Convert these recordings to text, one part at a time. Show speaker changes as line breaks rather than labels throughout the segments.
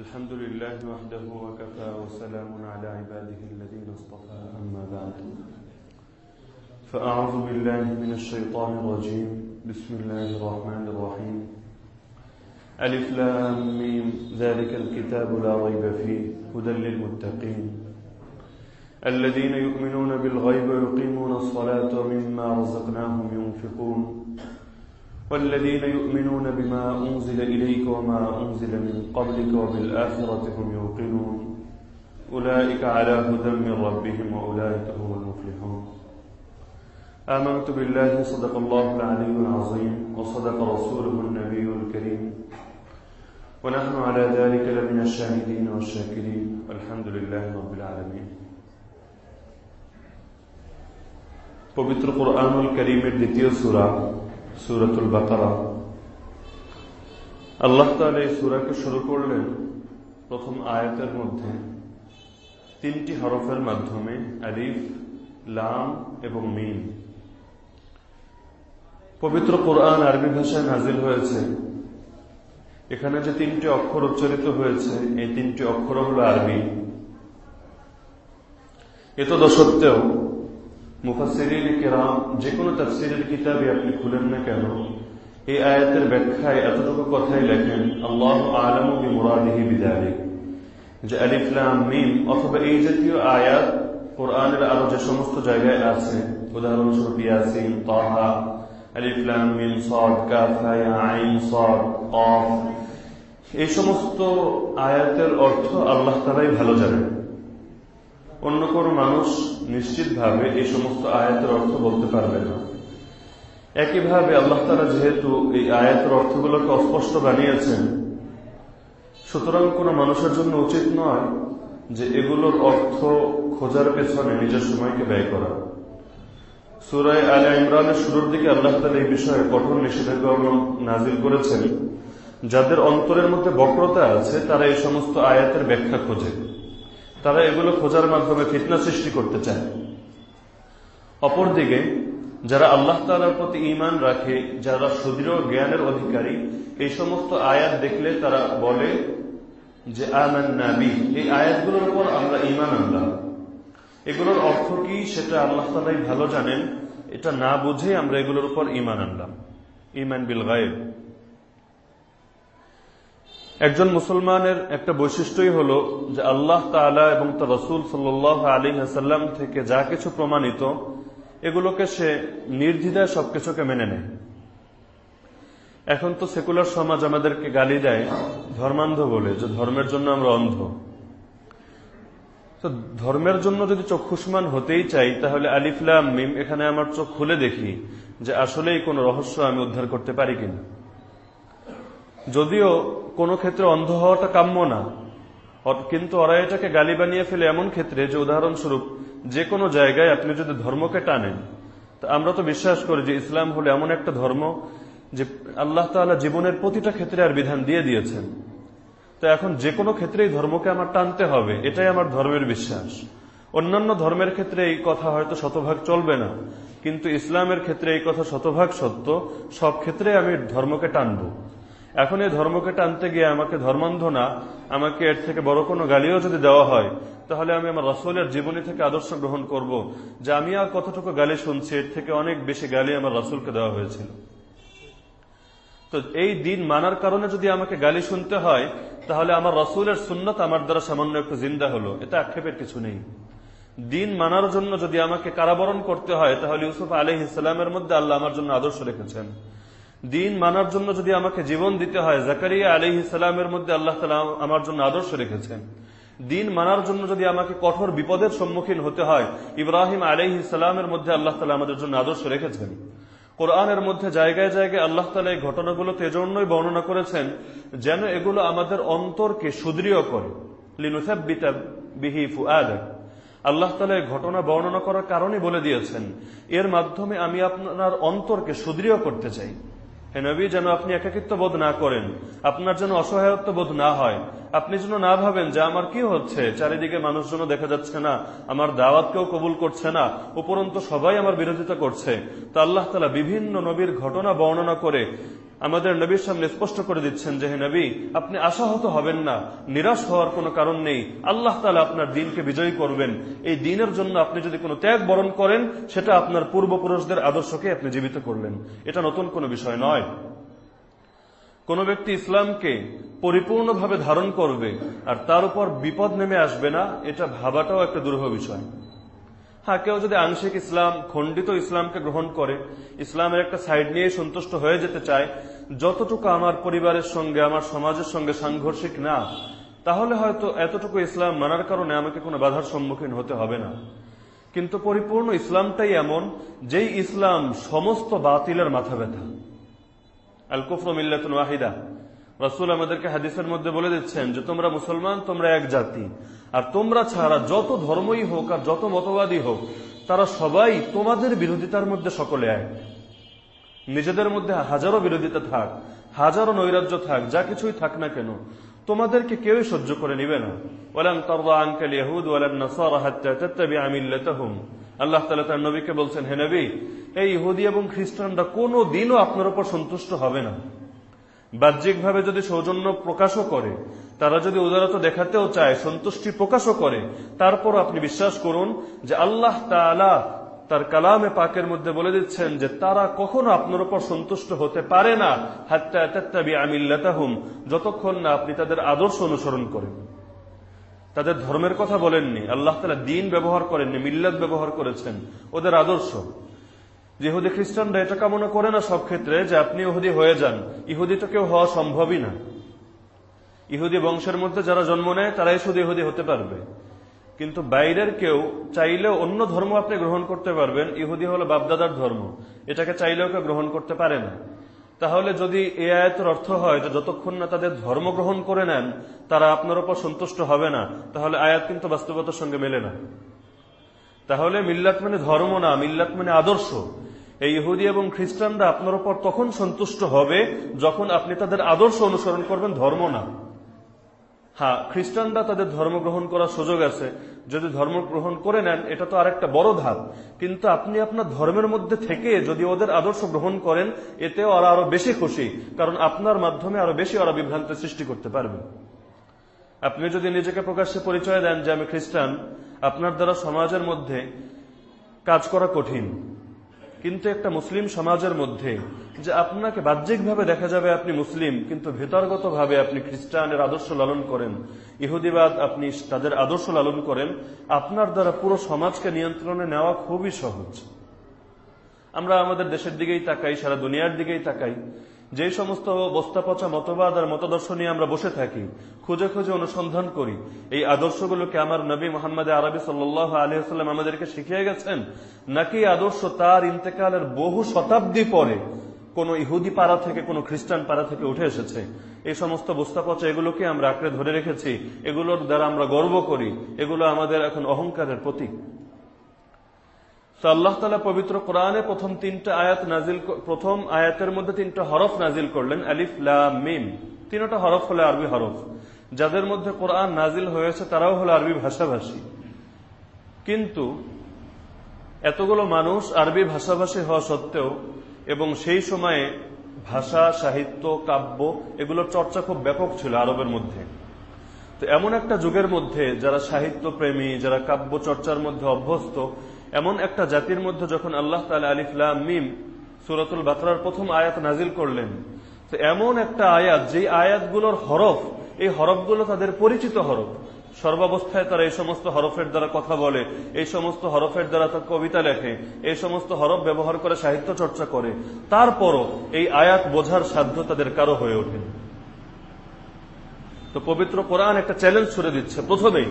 الحمد لله وحده وكفى وسلام على عباده الذين اصطفى أما بعد. فأعوذ بالله من الشيطان الرجيم. بسم الله الرحمن الرحيم. ألف لام ميم. ذلك الكتاب لا ريب فيه هدى للمتقين. الذين يؤمنون بالغيب ويقيمون الصلاة ومما رزقناهم ينفقون. والذين يؤمنون بما أنزل إليك وما أنزل من قبلك وبالآخرة هم يوقنون أولئك على هدى من ربهم وأولئك هم المفلحون آمنت بالله صدق الله العلي العظيم وصدق رسوله النبي الكريم ونحن على ذلك لمن الشاهدين والشاكرين والحمد لله رب العالمين পবিত্র কোরআনুল করিমের দ্বিতীয় সুরা সুরাতুল বাকারা। আল্লাহ তালা এই সুরাকে শুরু করলেন প্রথম আয়াতের মধ্যে। তিনটি হরফের মাধ্যমে আলিফ, লাম এবং মিন পবিত্র কোরআন আরবি ভাষায় নাজিল হয়েছে। এখানে যে তিনটি অক্ষর উচ্চারিত হয়েছে, এই তিনটি অক্ষর হল আরবি। এত সত্ত্বেও মুফাসিরিন কেরাম যে কোনো তাফসিরের কিতাবে আপনি খুলেন না কেন, এই আয়াতের ব্যাখ্যায় এতটুকু কথাই লেখেন, আল্লাহ আলমী মুরাদিহি বিদালিক যে আলিফলাম মিম, অথবা এই জাতীয় আয়াত কোরআনের আরও যে সমস্ত জায়গায় আছে, উদাহরণস্বরূপ ইয়াসিন, তাহা আলিফলাম মিম, সদ, কাফা আইন, সদ অফ এই সমস্ত আয়াতের অর্থ আল্লাহ তালাই ভালো জানেন। অন্য কোন মানুষ নিশ্চিতভাবে এই সমস্ত আয়াতের অর্থ বলতে পারবে না। একইভাবে আল্লাহ তারা যেহেতু এই আয়াতের অর্থগুলোকে অস্পষ্ট বানিয়েছেন, সুতরাং কোন মানুষের জন্য উচিত নয় যে এগুলোর অর্থ খোঁজার পেছনে নিজের সময়কে ব্যয় করা। সুরায় আলী ইমরানের শুরুর দিকে আল্লাহ তালা এই বিষয়ে কঠোর নিষেধাজ্ঞা নাজিল করেছেন। যাদের অন্তরের মধ্যে বক্রতা আছে, তারা এই সমস্ত আয়াতের ব্যাখ্যা খোঁজে। তারা এগুলো খোঁজার মাধ্যমে ফিতনা সৃষ্টি করতে চায়। অপরদিকে, যারা আল্লাহ তালার প্রতি ইমান রাখে, যারা সুদৃঢ় জ্ঞানের অধিকারী, এই সমস্ত আয়াত দেখলে তারা বলে যে আমান নাবি এই আয়াতগুলোর উপর আমরা ইমান আনলাম। এগুলোর অর্থ কি সেটা আল্লাহ তালাই ভালো জানেন, এটা না বুঝে আমরা এগুলোর উপর ইমান আনলাম। ইমান বিল গায়েব। একজন মুসলমানের একটা বৈশিষ্ট্যই হল যে আল্লাহ তালা এবং তার রসুল সাল আলী হাসাল্লাম থেকে যা কিছু প্রমাণিত, এগুলোকে সে নির্দ্বিধায় সবকিছুকে মেনে নেয়। এখন তো সেকুলার সমাজ আমাদেরকে গালি দেয় ধর্মান্ধ বলে, যে ধর্মের জন্য আমরা অন্ধ। তো ধর্মের জন্য যদি চক্ষুষ্মান হতেই চাই, তাহলে আলিফলাম মিম, এখানে আমার চোখ খুলে দেখি যে আসলেই কোনো রহস্য আমি উদ্ধার করতে পারি কিনা। যদিও কোনো ক্ষেত্রে অন্ধ হওয়াটা কাম্য না কিন্তু ওরা এটাকে গালি বানিয়ে ফেলে এমন ক্ষেত্রে যে উদাহরণস্বরূপ যে কোনো জায়গায় আপনি যদি ধর্মকে টানেন, তা আমরা তো বিশ্বাস করি যে ইসলাম হলো এমন একটা ধর্ম যে আল্লাহ তালা জীবনের প্রতিটা ক্ষেত্রে আর বিধান দিয়ে দিয়েছেন। তো এখন যে কোনো ক্ষেত্রে এই ধর্মকে আমার টানতে হবে, এটাই আমার ধর্মের বিশ্বাস। অন্যান্য ধর্মের ক্ষেত্রে এই কথা হয়তো শতভাগ চলবে না, কিন্তু ইসলামের ক্ষেত্রে এই কথা শতভাগ সত্য, সব ক্ষেত্রে আমি ধর্মকে টানবো। এখন এই ধর্মকে টানতে গিয়ে আমাকে ধর্মান্ধ না আমাকে এর থেকে বড় কোনো গালিও যদি দেওয়া হয়, তাহলে আমি আমার রসুলের জীবনী থেকে আদর্শ গ্রহণ করব, যে আমি আর কতটুকু গালি শুনছি, এর থেকে অনেক বেশি গালি আমার রসুলকে দেওয়া হয়েছিল। তো এই দিন মানার কারণে যদি আমাকে গালি শুনতে হয়, তাহলে আমার রসুলের সুন্নত আমার দ্বারা সামান্য একটু জিন্দা হলো এটা আক্ষেপের কিছু নেই। দিন মানার জন্য যদি আমাকে কারাবরণ করতে হয়, তাহলে ইউসুফ আলহ ইসলামের মধ্যে আল্লাহ আমার জন্য আদর্শ রেখেছেন। দিন মানার জন্য যদি আমাকে জীবন দিতে হয়, জাকারিয়া আলি ইসলামের মধ্যে আল্লাহ তালা আমার জন্য আদর্শ রেখেছেন। দিন মানার জন্য যদি আমাকে কঠোর বিপদের সম্মুখীন হতে হয়, ইব্রাহিম আলহ ইসলামের মধ্যে আল্লাহ তালা আমাদের জন্য আদর্শ রেখেছেন। কোরআনের মধ্যে জায়গায় জায়গায় আল্লাহ তালা এই ঘটনাগুলোতে এজন্যই বর্ণনা করেছেন, যেন এগুলো আমাদের অন্তরকে সুদৃঢ় করে। বিহি আল্লাহ তালা এই ঘটনা বর্ণনা করার কারণে বলে দিয়েছেন, এর মাধ্যমে আমি আপনার অন্তরকে সুদৃঢ় করতে চাই। হে নবী, যেন আপনি একাকিত্ব বোধ না করেন, আপনার যেন অসহায়ত্ব বোধ না হয়। আপনি যেন না ভাবেন যে আমার কি হচ্ছে, চারিদিকে মানুষজন দেখা যাচ্ছে না, আমার দাওয়াত কেউ কবুল করছে না, উপরন্ত সবাই আমার বিরোধিতা করছে। তা আল্লাহ তালা বিভিন্ন নবীর ঘটনা বর্ণনা করে আমাদের নবীর সামনে স্পষ্ট করে দিচ্ছেন যে, হে নবী, আপনি আশাহত হবেন না, নিরাশ হওয়ার কোনো কারণ নেই। আল্লাহ তালা আপনার দিনকে বিজয়ী করবেন। এই দিনের জন্য আপনি যদি কোনো ত্যাগ বরণ করেন, সেটা আপনার পূর্বপুরুষদের আদর্শকে আপনি জীবিত করলেন। এটা নতুন কোনো বিষয় নয়। কোন ব্যক্তি ইসলামকে পরিপূর্ণভাবে ধারণ করবে আর তার উপর বিপদ নেমে আসবে না, এটা ভাবাটাও একটা দুরূহ বিষয়। হ্যাঁ কেউ যদি আংশিক ইসলাম, খণ্ডিত ইসলামকে গ্রহণ করে, ইসলামের একটা সাইড নিয়ে সন্তুষ্ট হয়ে যেতে চায়, যতটুকু আমার পরিবারের সঙ্গে, আমার সমাজের সঙ্গে সাংঘর্ষিক না, তাহলে হয়তো এতটুকু ইসলাম মানার কারণে আমাকে কোনো বাধার সম্মুখীন হতে হবে না। কিন্তু পরিপূর্ণ ইসলামটাই এমন, যেই ইসলাম সমস্ত বাতিলের মাথা ব্যথা। আল ওয়াহিদা। রসুল আমাদেরকে হাদিসের মধ্যে বলে দিচ্ছেন যে, তোমরা মুসলমান, তোমরা এক জাতি। আর তোমরা ছাড়া যত ধর্মই হোক আর যত মতবাদী হোক, তারা সবাই তোমাদের বিরোধিতার মধ্যে সকলে এক। নিজেদের মধ্যে হাজারো বিরোধিতা থাক, হাজারো নৈরাজ্য থাক, যা কিছুই থাক না কেন, তোমাদেরকে কেউই সহ্য করে নিবে না। মিল্লাতাহুম। আল্লাহ তার নবীকে বলছেন, হে নবী, এই ইহুদি এবং খ্রিস্টানরা কোনো দিনও আপনার উপর সন্তুষ্ট হবে না। বাহ্যিকভাবে যদি সৌজন্য প্রকাশও করে তারা যদি উদারতা দেখাতেও চায়, সন্তুষ্টি প্রকাশও করে তারপর আপনি বিশ্বাস করুন যে আল্লাহ তাআলা তার কালামে পাকের মধ্যে বলে দিচ্ছেন যে তারা কখনো আপনার উপর সন্তুষ্ট হতে পারে না, হাত্তা তাত্তাবি আমিল্লাতাহুম যতক্ষণ না আপনি তাদের আদর্শ অনুসরণ করেন। তাদের ধর্মের কথা বলেননি, আল্লাহ তালা দিন ব্যবহার করেননি, মিল্লাত ব্যবহার করেছেন, ওদের আদর্শ। ইহুদি খ্রিস্টানরা এটা কামনা করে না সব ক্ষেত্রে যে আপনি ইহুদি হয়ে যান, ইহুদি তো কেউ হওয়া সম্ভবই না। ইহুদি বংশের মধ্যে যারা জন্ম নেয়, তারাই শুধু ইহুদি হতে পারবে। কিন্তু বাইরের কেউ চাইলেও অন্য ধর্ম আপনি গ্রহণ করতে পারবেন। ইহুদি হলো বাপদাদার ধর্ম। এটাকে চাইলেও কেউ গ্রহণ করতে পারে না। তাহলে যদি এ আয়তের অর্থ হয় যে যতক্ষণ না তাদের ধর্ম গ্রহণ করে নেন, তারা আপনার উপর সন্তুষ্ট হবে না। তাহলে আয়াত কিন্তু বাস্তবতার সঙ্গে মেলে না। তাহলে মিল্লাত মানে ধর্ম না, মিল্লাত মানে আদর্শ। এই ইহুদি এবং খ্রিস্টানরা আপনার উপর তখন সন্তুষ্ট হবে যখন আপনি তাদের আদর্শ অনুসরণ করবেন, ধর্ম না। হ্যাঁ খ্রিস্টানরা তাদের ধর্ম গ্রহণ করার সুযোগ আছে। যদি ধর্ম গ্রহণ করে নেন, এটা তো আরেকটা বড় ধাপ। কিন্তু আপনি আপনার ধর্মের মধ্যে থেকে যদি ওদের আদর্শ গ্রহণ করেন এতে ওরা আরও বেশি খুশি, কারণ আপনার মাধ্যমে আরও বেশি ওরা বিভ্রান্তের সৃষ্টি করতে পারবে। আপনি যদি নিজেকে প্রকাশ্যে পরিচয় দেন যে আমি খ্রিস্টান, আপনার দ্বারা সমাজের মধ্যে কাজ করা কঠিন। কিন্তু একটা মুসলিম সমাজের মধ্যে যে আপনাকে বাহ্যিকভাবে দেখা যাবে আপনি মুসলিম, কিন্তু ভেতরগতভাবে আপনি খ্রিস্টানের আদর্শ লালন করেন, ইহুদিবাদ আপনি তাদের আদর্শ লালন করেন, আপনার দ্বারা পুরো সমাজকে নিয়ন্ত্রণে নেওয়া খুবই সহজ। আমরা আমাদের দেশের দিকেই তাকাই, সারা দুনিয়ার দিকেই তাকাই। যে সমস্ত বস্তা পচা মতবাদ আর মতাদর্শ নিয়ে আমরা বসে থাকি, খুঁজে খুঁজে অনুসন্ধান করি, এই আদর্শগুলোকে আমার নবী মোহাম্মদ আরবি সাল্লাহ আলহাম আমাদেরকে শিখিয়ে গেছেন, নাকি আদর্শ তার ইন্তেকালের বহু শতাব্দী পরে কোন ইহুদি পাড়া থেকে, কোন খ্রিস্টান পাড়া থেকে উঠে এসেছে? এই সমস্ত বস্তা পচা এগুলোকে আমরা আঁকড়ে ধরে রেখেছি, এগুলোর দ্বারা আমরা গর্ব করি, এগুলো আমাদের এখন অহংকারের প্রতীক। আল্লাহ তালা পবিত্র কোরআনে প্রথম তিনটা আয়াত নাজিল প্রথম আয়াতের মধ্যে তিনটা হরফ নাজিল করলেন, আলিফ মিম। তিনটা হরফ হলো আরবি হরফ। যাদের মধ্যে কোরআন নাজিল হয়েছে তারাও হলো আরবি ভাষাভাষী। কিন্তু এতগুলো মানুষ আরবি ভাষাভাষী হওয়া সত্ত্বেও এবং সেই সময়ে ভাষা, সাহিত্য, কাব্য এগুলোর চর্চা খুব ব্যাপক ছিল আরবের মধ্যে। তো এমন একটা যুগের মধ্যে যারা সাহিত্য প্রেমী যারা কাব্য চর্চার মধ্যে অভ্যস্ত এমন একটা জাতির মধ্যে যখন আল্লাহ তালা আলিফুল্লাহ মিম সুরতুল বাতরার প্রথম আয়াত নাজিল করলেন, তো এমন একটা আয়াত যে আয়াতগুলোর হরফ, এই হরফগুলো তাদের পরিচিত হরফ। সর্বাবস্থায় তারা এই সমস্ত হরফের দ্বারা কথা বলে, এই সমস্ত হরফের দ্বারা তার কবিতা লেখে, এই সমস্ত হরফ ব্যবহার করে সাহিত্য চর্চা করে। তারপরও এই আয়াত বোঝার সাধ্য তাদের কারও হয়ে ওঠে তো পবিত্র কোরআন একটা চ্যালেঞ্জ ছুড়ে দিচ্ছে। প্রথমেই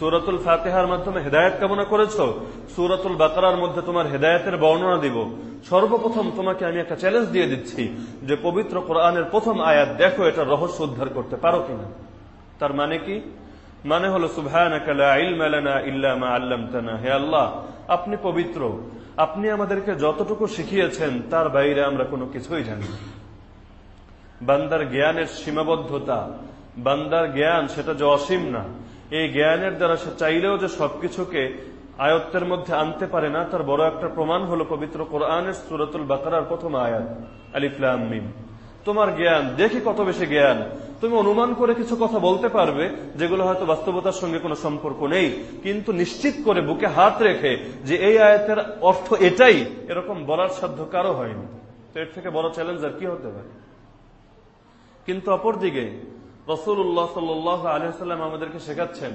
সুরতুল ফাতেহার মাধ্যমে হেদায়ত কামনা করেছ? সুরতুল বাকারার মধ্যে তোমার হেদায়তের বর্ণনা দিব। সর্বপ্রথম তোমাকে আমি একটা চ্যালেঞ্জ দিয়ে দিচ্ছি যে পবিত্র কোরআনের প্রথম আয়াত দেখো এটা রহস্য উদ্ধার করতে পারো কিনা। তার মানে কি? মানে হলো আল্লাহ, আপনি পবিত্র। আপনি আমাদেরকে যতটুকু শিখিয়েছেন, তার বাইরে আমরা কোনো কিছুই জানি বান্দার জ্ঞানের সীমাবদ্ধতা, বান্দার জ্ঞান সেটা যে অসীম না এই জ্ঞানের দ্বারা সে চাইলেও যে সবকিছুকে আয়ত্তের মধ্যে আনতে পারে না, তার বড় একটা প্রমাণ হলো পবিত্র কোরআনের সুরতুল বাকারার প্রথম আয়াত। আলিফলাম তোমার জ্ঞান, দেখি কত বেশি জ্ঞান। তুমি অনুমান করে কিছু কথা বলতে পারবে, যেগুলো হয়তো বাস্তবতার সঙ্গে কোনো সম্পর্ক নেই, কিন্তু নিশ্চিত করে বুকে হাত রেখে যে এই আয়াতের অর্থ এটাই, এরকম বলার সাধ্য কারও হয়নি। তো এর থেকে বড় চ্যালেঞ্জ আর কি হতে পারে? কিন্তু অপরদিকে রসুল্লাহ সাল্লাহ আলহাম আমাদেরকে শেখাচ্ছেন,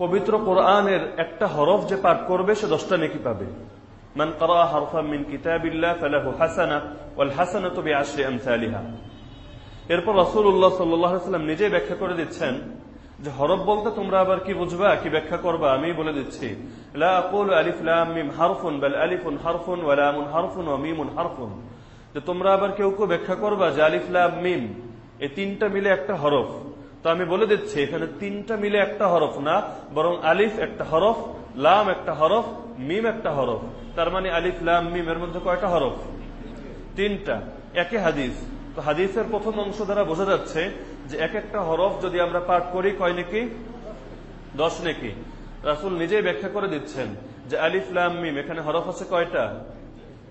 পবিত্র কোরআনের একটা হরফ যে পাঠ করবে, সে দশটা নেকি পাবে। মান করা হরফা মিন এরপর আলাইহি সাল্লাম নিজেই ব্যাখ্যা করে দিচ্ছেন যে হরফ বলতে তোমরা আবার কি বুঝবা, কি ব্যাখ্যা করবা আমি বলে দিচ্ছি। যে তোমরা আবার কেউ কেউ ব্যাখ্যা করবা যে আলিফ লাম মিম এই তিনটা মিলে একটা হরফ। তো আমি বলে দিচ্ছি, এখানে তিনটা মিলে একটা হরফ না, বরং আলিফ একটা হরফ, লাম একটা হরফ, মিম একটা হরফ। তার মানে আলিফ, লাম, মিম এর মধ্যে কয়টা হরফ? তিনটা। একে হাদিস। তো হাদিসের প্রথম অংশ দ্বারা বোঝা যাচ্ছে যে এক একটা হরফ যদি আমরা পাঠ করি কয় নাকি? দশ নাকি। রাসুল নিজেই ব্যাখ্যা করে দিচ্ছেন যে আলিফ, লাম, মিম, এখানে হরফ আছে কয়টা?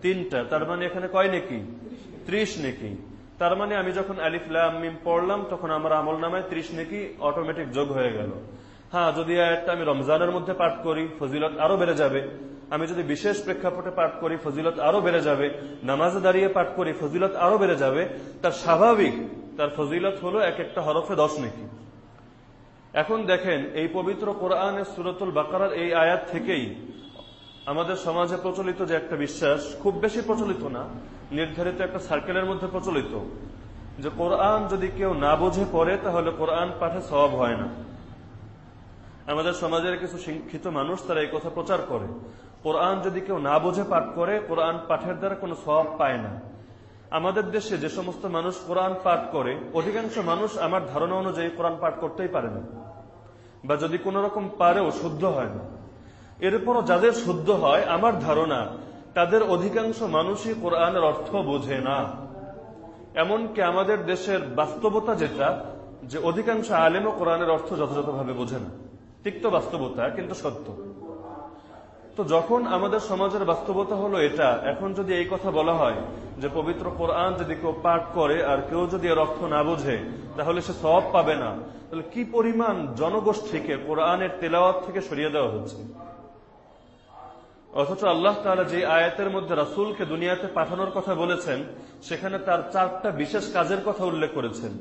তিনটা। তার মানে এখানে কয় নাকি? ত্রিশ নাকি। তার মানে আমি যখন আলিফ লাম মিম পড়লাম, তখন আমার আমল নামায় ত্রিশ নাকি অটোমেটিক যোগ হয়ে গেল। হ্যাঁ যদি একটা আমি রমজানের মধ্যে পাঠ করি, ফজিলত আরও বেড়ে যাবে। আমি যদি বিশেষ প্রেক্ষাপটে পাঠ করি, ফজিলত আরও বেড়ে যাবে। নামাজে দাঁড়িয়ে পাঠ করি, ফজিলত আরও বেড়ে যাবে। তার স্বাভাবিক, তার ফজিলত হলো এক একটা হরফে দশ নাকি। এখন দেখেন, এই পবিত্র কোরআনের সুরতুল বাকারার এই আয়াত থেকেই আমাদের সমাজে প্রচলিত যে একটা বিশ্বাস, খুব বেশি প্রচলিত না নির্ধারিত একটা সার্কেলের মধ্যে প্রচলিত। যে কোরআন যদি কেউ না বুঝে পড়ে, তাহলে কোরআন পাঠে সব হয় না। আমাদের সমাজের কিছু শিক্ষিত মানুষ, তারা এই কথা প্রচার করে। কোরআন যদি কেউ না বুঝে পাঠ করে, কোরআন পাঠের দ্বারা কোনো সব পায় না। আমাদের দেশে যে সমস্ত মানুষ কোরআন পাঠ করে, অধিকাংশ মানুষ আমার ধারণা অনুযায়ী কোরআন পাঠ করতেই পারে না। বা যদি কোন রকম পারেও শুদ্ধ হয় না। এরপরও যাদের শুদ্ধ হয়, আমার ধারণা তাদের অধিকাংশ মানুষই কোরআনের অর্থ বোঝে না। এমনকি আমাদের দেশের বাস্তবতা যেটা, যে অধিকাংশ আলেমও কোরআনের অর্থ যথাযথভাবে বোঝে না। তিক্ত বাস্তবতা, কিন্তু সত্য। তো যখন আমাদের সমাজের বাস্তবতা হলো এটা, এখন যদি এই কথা বলা হয় যে পবিত্র কোরআন যদি কেউ পাঠ করে আর কেউ যদি এর অর্থ না বোঝে, তাহলে সে সব পাবে না। তাহলে কি পরিমাণ জনগোষ্ঠীকে কোরআনের তেলাওয়াত থেকে সরিয়ে দেওয়া হচ্ছে? অথচ আল্লাহ তালা যে আয়াতের মধ্যে রাসুলকে দুনিয়াতে পাঠানোর কথা বলেছেন, সেখানে তার চারটা বিশেষ কাজের কথা উল্লেখ করেছেন।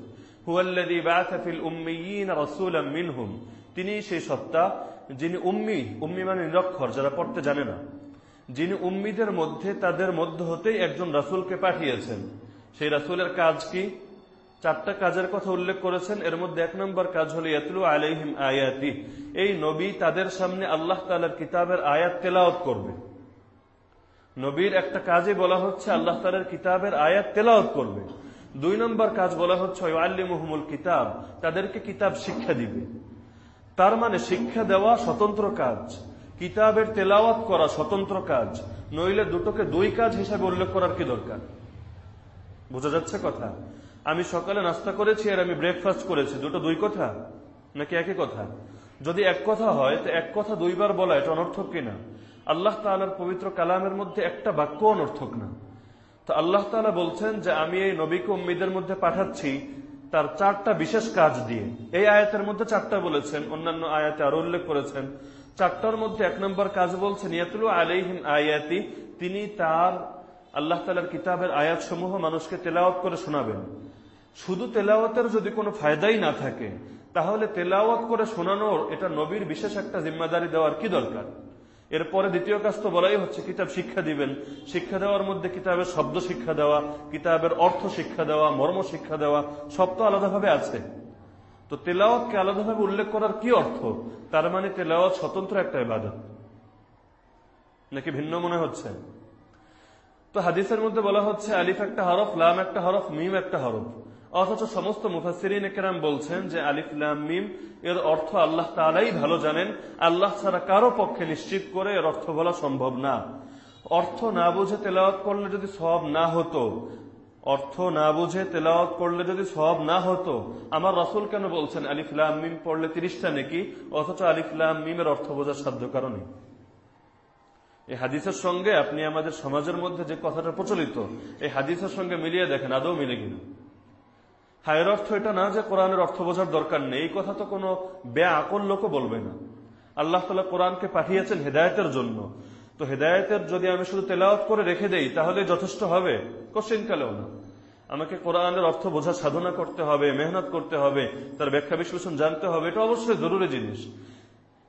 মিনহুম। তিনি সেই সত্তা যিনি উম্মি উম্মি মানে নিরক্ষর, যারা পড়তে জানে না। যিনি উম্মিদের মধ্যে, তাদের মধ্য হতেই একজন রাসুলকে পাঠিয়েছেন। সেই রাসুলের কাজ কি? চারটা কাজের কথা উল্লেখ করেছেন। এর মধ্যে এক নম্বর কাজ হল, ইয়াতলু আলাইহিম আয়াতি। এই নবী তাদের সামনে আল্লাহ তালার কিতাবের আয়াত তেলাওত করবে। নবীর একটা কাজে বলা হচ্ছে, আল্লাহ তালার কিতাবের আয়াত তেলাওত করবে। দুই নম্বর কাজ বলা হচ্ছে আল্লিমুহমুল কিতাব, তাদেরকে কিতাব শিক্ষা দিবে। তার মানে শিক্ষা দেওয়া স্বতন্ত্র কাজ, কিতাবের তেলাওয়াত করা স্বতন্ত্র কাজ, নইলে দুটোকে দুই কাজ হিসাবে উল্লেখ করার কি দরকার? বোঝা যাচ্ছে কথা? আমি সকালে নাস্তা করেছি আর আমি ব্রেকফাস্ট করেছি। দুটো দুই কথা? নাকি একই কথা? যদি এক কথা হয়, তো এক কথা দুইবার বলা, এটা অনর্থক কিনা? আল্লাহ তালার পবিত্র কালামের মধ্যে একটা বাক্য অনর্থক না। তো আল্লাহ তালা বলছেন যে, আমি এই নবীকে উম্মিদের মধ্যে পাঠাচ্ছি তার চারটা বিশেষ কাজ দিয়ে। এই আয়াতের মধ্যে চারটা বলেছেন, অন্যান্য আয়াতে আরও উল্লেখ করেছেন। চারটার মধ্যে এক নম্বর কাজ বলছেন, ইয়াতুলু আলাইহিম আয়াতি, তিনি তার আল্লাহ তালার কিতাবের আয়াত সমূহ মানুষকে তেলাওয়াত করে শোনাবেন। শুধু তেলাওয়াতের যদি কোনো ফায়দাই না থাকে, তাহলে তেলাওয়াত করে শোনানোর এটা নবীর বিশেষ একটা জিম্মাদারি দেওয়ার কি দরকার? এরপরে দ্বিতীয় কাজ তো বলাই হচ্ছে, কিতাব শিক্ষা দিবেন। শিক্ষা দেওয়ার মধ্যে কিতাবের শব্দ শিক্ষা দেওয়া, কিতাবের অর্থ শিক্ষা দেওয়া, মর্ম শিক্ষা দেওয়া, সব তো আলাদাভাবে আছে। তো তেলাওয়াতকে আলাদাভাবে উল্লেখ করার কি অর্থ? তার মানে তেলাওয়াত স্বতন্ত্র একটা ইবাদত। নাকি ভিন্ন মনে হচ্ছে? তো হাদিসের মধ্যে বলা হচ্ছে, আলিফ একটা হরফ, লাম একটা হরফ, মিম একটা হরফ। অথচ সমস্ত মুফাসিরিন বলছেন যে আলিফ লাম মিম, এর অর্থ আল্লাহ তালাই ভালো জানেন। আল্লাহ ছাড়া কারও পক্ষে নিশ্চিত করে এর অর্থ বলা সম্ভব না। অর্থ না বুঝে তেলাওয়াত করলে যদি সব না হতো, অর্থ না বুঝে তেলাওয়াত করলে যদি সব না হতো, আমার রাসুল কেন বলছেন আলিফুল্লাহ মিম পড়লে তিরিশটা নাকি? অথচ আলিফুল্লাহ মিমের অর্থ বোঝার সাধ্য কারণে এই হাদিসের সঙ্গে আপনি আমাদের সমাজের মধ্যে যে কথাটা প্রচলিত এই হাদিসের সঙ্গে মিলিয়ে দেখেন, আদৌ মিলে কিনা। হায়ের অর্থ এটা না যে কোরআনের অর্থ বোঝার দরকার নেই, এই কথা তো কোনো বেয়া আকল লোকও বলবে না। আল্লাহ তালা কোরআনকে পাঠিয়েছেন হেদায়তের জন্য। তো হেদায়তের যদি আমি শুধু তেলাওয়াত করে রেখে দেই, তাহলে যথেষ্ট হবে? কোশ্চিনকালেও না। আমাকে কোরআনের অর্থ বোঝা সাধনা করতে হবে, মেহনত করতে হবে, তার ব্যাখ্যা বিশ্লেষণ জানতে হবে, এটা অবশ্যই জরুরি জিনিস।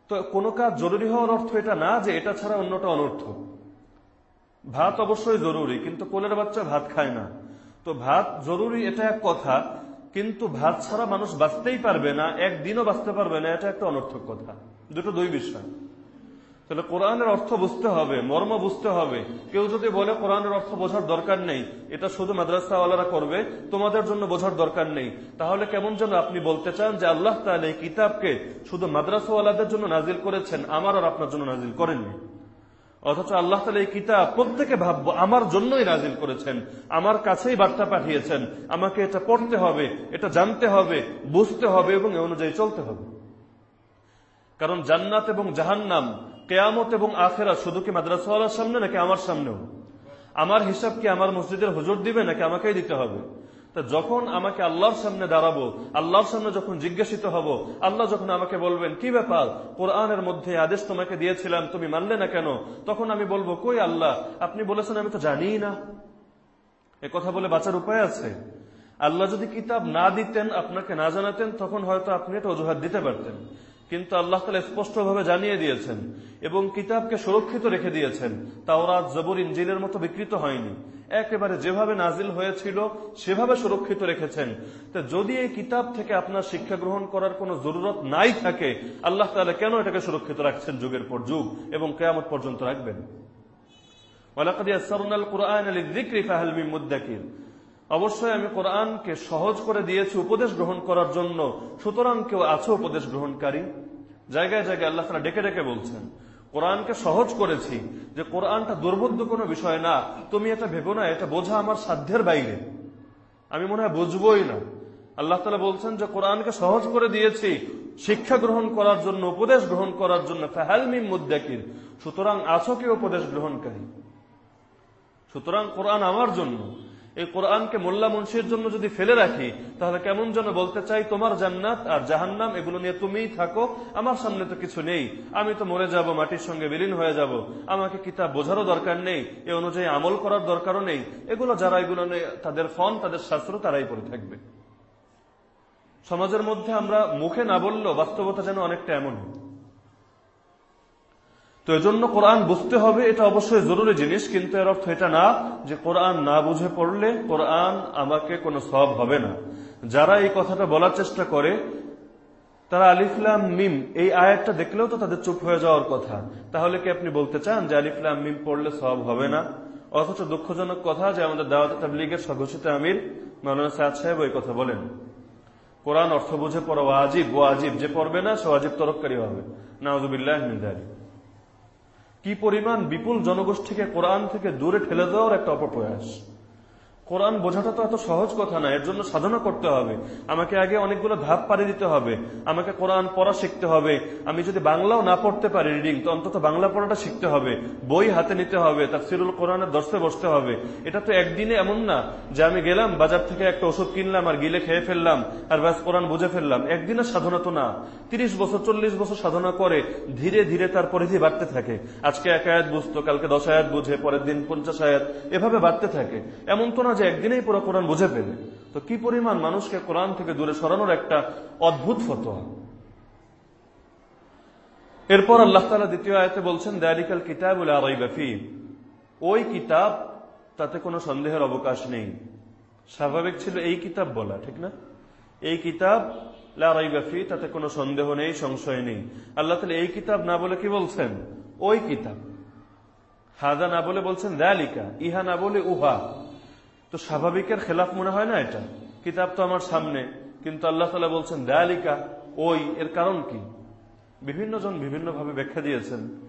তো কোনো কাজ জরুরি হওয়ার অর্থ এটা না যে এটা ছাড়া অন্যটা অনর্থ। ভাত অবশ্যই জরুরি, কিন্তু কোলের বাচ্চা ভাত খায় না। তো ভাত জরুরি এটা এক কথা কিন্তু ভাত ছাড়া মানুষ বাঁচতেই পারবে না, একদিনও বাঁচতে পারবে না, এটা একটা অনর্থক কথা। দুটো দুই বিষয়। তাহলে কোরআনের অর্থ বুঝতে হবে, মর্ম বুঝতে হবে। কেউ যদি বলে কোরআনের অর্থ বোঝার দরকার নেই, এটা শুধু মাদ্রাসাওয়ালারা করবে, তোমাদের জন্য বোঝার দরকার নেই। তাহলে কেমন যেন আপনি বলতে চান যে আল্লাহ তাহলে এই কিতাবকে শুধু মাদ্রাসাওয়ালাদের জন্য নাজিল করেছেন, আমার আর আপনার জন্য নাজিল করেননি। অথচ আল্লাহ তালা এই কিতাব প্রত্যেকে ভাববো, আমার জন্যই নাজিল করেছেন, আমার কাছেই বার্তা পাঠিয়েছেন, আমাকে এটা পড়তে হবে, এটা জানতে হবে, বুঝতে হবে এবং এ অনুযায়ী চলতে হবে। কারণ জান্নাত এবং জাহান্নাম, কেয়ামত এবং আখেরা শুধু কি মাদ্রাসাওয়ালার সামনে নাকি আমার সামনেও? আমার হিসাব কি আমার মসজিদের হুজুর দিবে নাকি আমাকেই দিতে হবে? তা যখন আমাকে আল্লাহর সামনে দাঁড়াবো, আল্লাহর সামনে যখন জিজ্ঞাসিত হব, আল্লাহ যখন আমাকে বলবেন, কি ব্যাপার? কোরআনের মধ্যে আদেশ তোমাকে দিয়েছিলাম, তুমি মানলে না কেন? তখন আমি বলব, কই আল্লাহ, আপনি বলেছেন আমি তো জানি না। এ কথা বলে বাঁচার উপায় আছে? আল্লাহ যদি কিতাব না দিতেন, আপনাকে না জানাতেন, তখন হয়তো আপনি এটা অজুহাত দিতে পারতেন। কিন্তু আল্লাহ তালা স্পষ্টভাবে জানিয়ে দিয়েছেন এবং কিতাবকে সুরক্ষিত রেখে দিয়েছেন। তাওরাত, জবর ইঞ্জিলের মতো বিকৃত হয়নি। একেবারে যেভাবে নাজিল হয়েছিল, সেভাবে সুরক্ষিত রেখেছেন। তো যদি এই কিতাব থেকে আপনার শিক্ষা গ্রহণ করার কোনো জরুরত নাই থাকে, আল্লাহ তালা কেন এটাকে সুরক্ষিত রাখছেন যুগের পর যুগ এবং কেয়ামত পর্যন্ত রাখবেন? অবশ্যই আমি কোরআনকে সহজ করে দিয়েছি উপদেশ গ্রহণ করার জন্য, সুতরাং কেউ আছে উপদেশ গ্রহণকারী? জায়গায় জায়গায় আল্লাহ তারা ডেকে ডেকে বলছেন। কোরআনকে সহজ করেছি যে কোরআনটা দুর্বোধ্য কোনো বিষয় না। তুমি এটা ভেবো না, এটা বোঝা আমার সাধ্যের বাইরে। আমি মনে হয় বুঝবই না। আল্লাহ তালা বলছেন যে কোরআনকে সহজ করে দিয়েছি, শিক্ষা গ্রহণ করার জন্য, উপদেশ গ্রহণ করার জন্য ফাহালমিম মুদ্দাকির। সুতরাং আছো কে উপদেশ গ্রহণকারী? সুতরাং কোরআন আমার জন্য। এই কোরআনকে মোল্লা মুন্সির জন্য যদি ফেলে রাখি, তাহলে কেমন যেন বলতে চাই, তোমার জান্নাত আর জাহান্নাম, এগুলো নিয়ে তুমিই থাকো, আমার সামনে তো কিছু নেই। আমি তো মরে যাব, মাটির সঙ্গে বিলীন হয়ে যাব। আমাকে কিতাব বোঝারও দরকার নেই? এ অনুযায়ী আমল করার দরকারও নেই। এগুলো যারা এগুলো তাদের ফন, তাদের শাস্ত্র, তারাই পড়ে থাকবে। সমাজের মধ্যে আমরা মুখে না বললেও বাস্তবতা যেন অনেকটা এমন তো এজন্য কোরআন বুঝতে হবে, এটা অবশ্যই জরুরি জিনিস, কিন্তু এর অর্থ এটা না যে কোরআন না বুঝে পড়লে কোরআন আমাকে কোনো সব হবে না। যারা এই কথাটা বলার চেষ্টা করে, তারা আলিফলাম মিম, এই আয়াতটা দেখলেও তো তাদের চুপ হয়ে যাওয়ার কথা। তাহলে কি আপনি বলতে চান যে আলিফলাম মিম পড়লে সব হবে না? অথচ দুঃখজনক কথা যে আমাদের দাওয়াত তাবলিগের স্বঘোষিত আমির মাওলানা সাদ সাহেব ওই কথা বলেন। কোরআন অর্থ বুঝে পড়া ওয়াজিব ওয়াজিব, যে পড়বে না সে ওয়াজিব তরফকারী হবে। নাউজুবিল্লাহ মিনদারি কি পরিমাণ বিপুল জনগোষ্ঠীকে কোরআন থেকে দূরে ঠেলে দেওয়ার একটা অপপ্রয়াস? কোরআন বোঝাটা তো এত সহজ কথা না, এর জন্য সাধনা করতে হবে। আমাকে আগে অনেকগুলো ধাপ পাড়ি দিতে হবে। আমাকে কোরআন পড়া শিখতে হবে। আমি যদি বাংলাও না পড়তে পারি রিডিং তো অন্তত বাংলা পড়াটা শিখতে হবে। বই হাতে নিতে হবে তার সিরুল কোরআনের দর্শে বসতে হবে। এটা তো একদিনে এমন না যে আমি গেলাম, বাজার থেকে একটা ওষুধ কিনলাম, আর গিলে খেয়ে ফেললাম, আর ব্যাস কোরআন বুঝে ফেললাম। একদিনে সাধনা তো না। তিরিশ বছর, চল্লিশ বছর সাধনা করে ধীরে ধীরে তার পরিধি বাড়তে থাকে। আজকে এক আয়াত বুঝতো, কালকে দশ আয়াত বুঝে, পরের দিন পঞ্চাশ আয়াত। এভাবে বাড়তে থাকে। এমন তো না যে একদিনেই পুরো কোরআন বুঝে ফেলে। তো কি পরিমাণ মানুষকে কোরআন থেকে দূরে সরানোর একটা অদ্ভুত ফতোয়া। এরপর আল্লাহ তালা দ্বিতীয় আয়তে বলছেন দায়ালিকাল কিতাব আরাইবাফি ওই কিতাব, তাতে কোনো সন্দেহের অবকাশ নেই। স্বাভাবিক ছিল এই কিতাব বলা, ঠিক না? এই কিতাব লারাইবাফি তাতে কোনো সন্দেহ নেই, সংশয় নেই। আল্লাহ তালা এই কিতাব না বলে কি বলছেন? ওই কিতাব। হাদা না বলে বলছেন দায়ালিকা ইহা না বলে, উহা। তো স্বাভাবিকের খেলাফ মনে হয় না এটা? কিতাব তো আমার সামনে। কিন্তু আল্লাহ তালা বলছেন দয়ালিকা ওই, এর কারণ কি? বিভিন্ন জন বিভিন্ন ভাবে ব্যাখ্যা দিয়েছেন।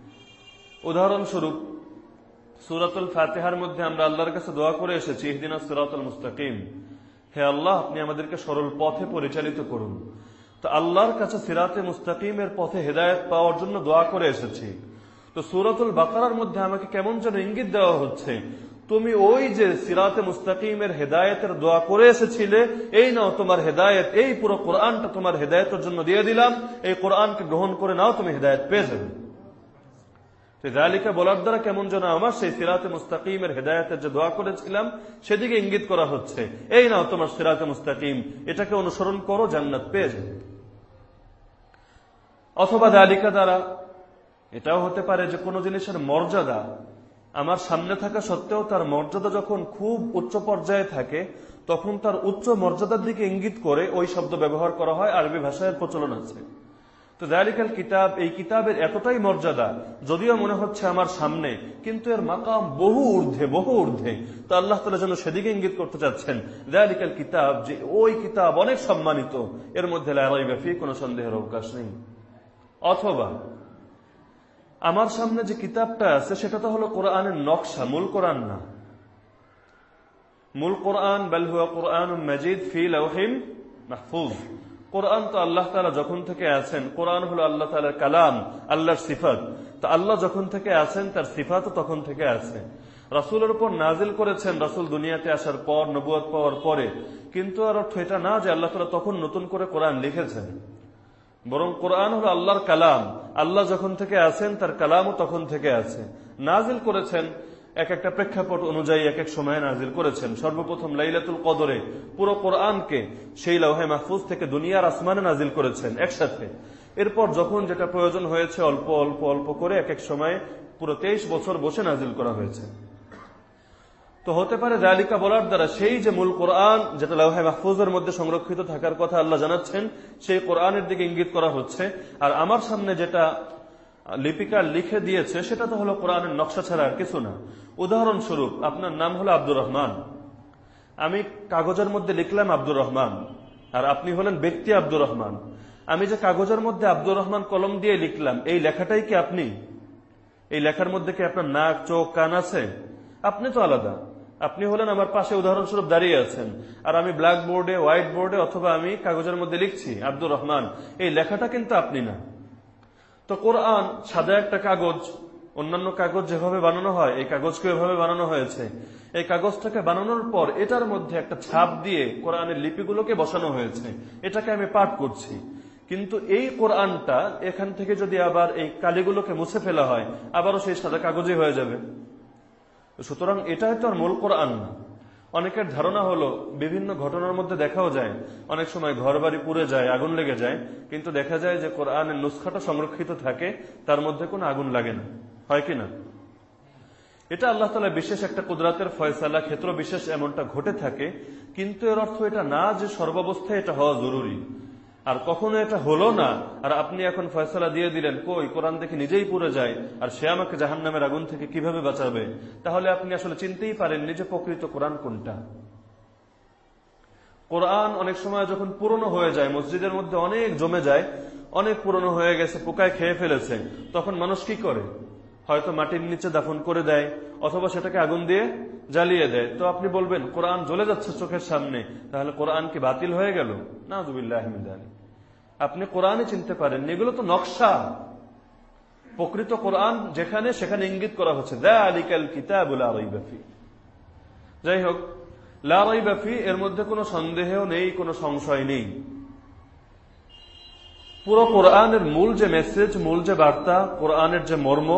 উদাহরণস্বরূপ, সুরাতুল ফাতেহার মধ্যে আমরা আল্লাহর কাছে দোয়া করে এসেছি, ইহদিনা সুরাতুল মুস্তাকিম। হে আল্লাহ, আপনি আমাদেরকে সরল পথে পরিচালিত করুন। তো আল্লাহর কাছে সিরাতে মুস্তাকিমের পথে হেদায়ত পাওয়ার জন্য দোয়া করে এসেছি। তো তো সুরাতুল বাকারার মধ্যে আমাকে কেমন যেন ইঙ্গিত দেওয়া হচ্ছে তুমি ওই যে সিরাতে মুস্তাকিমের হেদায়তের দোয়া করে এসেছিলে, এই নাও তোমার হেদায়ত, এই পুরো কোরআনটা তোমার হেদায়তের জন্য দিয়ে দিলাম, এই কোরআনকে গ্রহণ করে নাও, তুমি হেদায়ত পেয়ে যাবে। জালিকা বলার দ্বারা কেমন যেন আমার সেই সিরাতে মুস্তাকিমের হেদায়তের যে দোয়া করেছিলাম, সেদিকে ইঙ্গিত করা হচ্ছে। এই নাও তোমার সিরাতে মুস্তাকিম, এটাকে অনুসরণ করো, জান্নাত পেয়ে যাবে। অথবা দালিকা দ্বারা, এটাও হতে পারে যে কোনো জিনিসের মর্যাদা আমার সামনে থাকা সত্ত্বেও তার মর্যাদা যখন খুব উচ্চ পর্যায়ে থাকে, তখন তার উচ্চ মর্যাদার দিকে ইঙ্গিত করে ওই শব্দ ব্যবহার করা হয়, আরবি ভাষায় প্রচলন আছে। তো দালিকাল কিতাব, এই কিতাবের এতটাই মর্যাদা, যদিও মনে হচ্ছে আমার সামনে, কিন্তু এর মাকাম বহু ঊর্ধ্বে বহু ঊর্ধ্বে। তো আল্লাহ তালা যেন সেদিকে ইঙ্গিত করতে চাচ্ছেন দালিকাল কিতাব যে ওই কিতাব অনেক সম্মানিত, এর মধ্যে লালাই ব্যাপী কোনো সন্দেহের অবকাশ নেই। অথবা আমার সামনে যে কিতাবটা আছে, সেটা তো হলো কোরআনের নকশা, মূল কোরআন না। মূল কোরআন বালহুয়া কোরআন মজিদ ফি মাহফুজ। কোরআন তো আল্লাহ তালা যখন থেকে আছেন, কোরআন হলো আল্লাহ তালার কালাম, আল্লাহর সিফাত। তা আল্লাহ যখন থেকে আছেন, তার সিফাত তখন থেকে আছে। রাসুলের উপর নাজিল করেছেন রাসুল দুনিয়াতে আসার পর নবুয়াদ পাওয়ার পরে। কিন্তু আর অর্থ এটা না যে আল্লাহ তালা তখন নতুন করে কোরআন লিখেছেন। বরং কোরআন হলো আল্লাহর কালাম। আল্লাহ যখন থেকে আছেন, তার কালামও তখন থেকে আছে। নাজিল করেছেন এক একটা প্রেক্ষাপট অনুযায়ী এক এক সময় নাজিল করেছেন। সর্বপ্রথম লাইলাতুল কদরে পুরো কোরআনকে সেই লৌহে মাহফুজ থেকে দুনিয়ার আসমানে নাজিল করেছেন একসাথে। এরপর যখন যেটা প্রয়োজন হয়েছে, অল্প অল্প অল্প করে এক এক সময় পুরো তেইশ বছর বসে নাজিল করা হয়েছে। তো হতে পারে জালিকা বলার দ্বারা সেই যে মূল কোরআন, যেটা লাউহাই মাহফুজের মধ্যে সংরক্ষিত থাকার কথা আল্লাহ জানাচ্ছেন, সেই কোরআনের দিকে ইঙ্গিত করা হচ্ছে। আর আমার সামনে যেটা লিপিকার লিখে দিয়েছে, সেটা তো হলো কোরআনের নকশা ছাড়া আর কিছু না। উদাহরণস্বরূপ, আপনার নাম হলো আব্দুর রহমান। আমি কাগজের মধ্যে লিখলাম আব্দুর রহমান, আর আপনি হলেন ব্যক্তি আব্দুর রহমান। আমি যে কাগজের মধ্যে আব্দুর রহমান কলম দিয়ে লিখলাম, এই লেখাটাই কি আপনি? এই লেখার মধ্যে কি আপনার নাক, চোখ, কান আছে? আপনি তো আলাদা। আপনি হলেন আমার পাশে উদাহরণস্বরূপ দাঁড়িয়ে আছেন। আর আমি ব্ল্যাক বোর্ডে হোয়াইট বোর্ডে অথবা আমি কাগজের মধ্যে লিখছি, আব্দুর রহমান, এই লেখাটা কিন্তু আপনি না। তো কোরআন সাদা একটা কাগজ, অন্যান্য কাগজ যেভাবে বানানো হয়, এই কাগজকে এভাবে বানানো হয়েছে। এই কাগজটাকে বানানোর পর এটার মধ্যে একটা ছাপ দিয়ে কোরআনের লিপিগুলোকে বসানো হয়েছে। এটাকে আমি পাঠ করছি। কিন্তু এই কোরআনটা এখান থেকে যদি আবার এই কালিগুলোকে মুছে ফেলা হয়, আবারও সেই সাদা কাগজে হয়ে যাবে। সুতরাং এটাই তো আর মূল কোরআন। না অনেকের ধারণা হলো, বিভিন্ন ঘটনার মধ্যে দেখাও যায়, অনেক সময় ঘর বাড়ি পুড়ে যায়, আগুন লেগে যায়, কিন্তু দেখা যায় যে কোরআনের নুসখাটা সংরক্ষিত থাকে, তার মধ্যে কোনো আগুন লাগে না। হয় কি না? এটা আল্লাহ তালা বিশেষ একটা কুদরাতের ফয়সালা ক্ষেত্র বিশেষ এমনটা ঘটে থাকে, কিন্তু এর অর্থ এটা না যে সর্বাবস্থায় এটা হওয়া জরুরি। আর কখনো এটা হলো না। আর আপনি এখন ফয়সলা দিয়ে দিলেন, কই, কোরআন দেখে নিজেই পুড়ে যায়, আর সে আমাকে জাহান নামের আগুন থেকে কীভাবে বাঁচাবে? তাহলে আপনি আসলে চিনতেই পারেন নিজে প্রকৃত কোরআন কোনটা। কোরআন অনেক সময় যখন পুরনো হয়ে যায়, মসজিদের মধ্যে অনেক জমে যায়, অনেক পুরনো হয়ে গেছে, পোকায় খেয়ে ফেলেছে, তখন মানুষ কি করে? হয়তো মাটির নিচে দাফন করে দেয়, অথবা সেটাকে আগুন দিয়ে জ্বালিয়ে দেয়। তো আপনি বলবেন, কোরআন জ্বলে যাচ্ছে চোখের সামনে, তাহলে কোরআন কি বাতিল হয়ে গেল? না জুবিল্লাহ আপনি কোরআনে চিনতে পারেন এগুলো তো নকশা। প্রকৃত কোরআন যেখানে, সেখানে ইঙ্গিত করা হচ্ছে যাই হোক লারইবাফি এর মধ্যে কোনো সন্দেহ নেই, কোনো সংশয় নেই। পুরো কোরআনের মূল যে মেসেজ মূল যে বার্তা, কোরআনের যে মর্ম,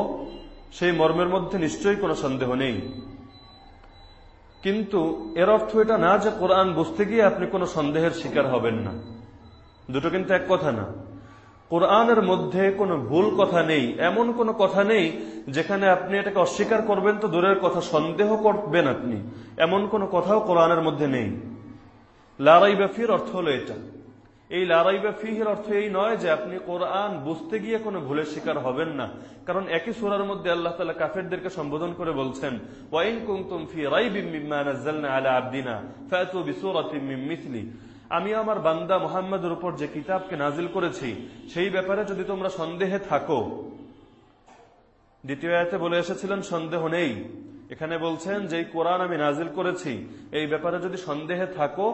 সেই মর্মের মধ্যে নিশ্চয়ই কোনো সন্দেহ নেই। কিন্তু এর অর্থ এটা না যে কোরআন বুঝতে গিয়ে আপনি কোনো সন্দেহের শিকার হবেন না। দুটো কিন্তু এক কথা না। কোরআনের মধ্যে কোনো ভুল কথা নেই, এমন কোনো কথা নেই যেখানে আপনি এটাকে অস্বীকার করবেন তো দূরের কথা সন্দেহ করবেন আপনি। এমন কোনো কথাও কোরআনের মধ্যে নেই। লারাই ব্যাফির অর্থ হলো এটা। এই লারাইবা ফিহের অর্থ এই নয় যে আপনি কোরআন বুঝতে গিয়ে কোনো ভুলের শিকার হবেন না। কারণ একই সুরার মধ্যে আল্লাহ তালা কাফেরদেরকে সম্বোধন করে বলছেন ওয়াইন কুমতুম ফি রাইবিম মিম্মা নাযালনা আলা আবদিনা ফাতু মিথলি আমি আমার বান্দা মোহাম্মদের উপর যে কিতাবকে নাজিল করেছি, সেই ব্যাপারে যদি তোমরা সন্দেহে থাকো। দ্বিতীয় আয়াতে বলে এসেছিলেন, সন্দেহ নেই। এখানে বলছেন যে কোরআন আমি নাজিল করেছি, এই ব্যাপারে যদি সন্দেহে থাকো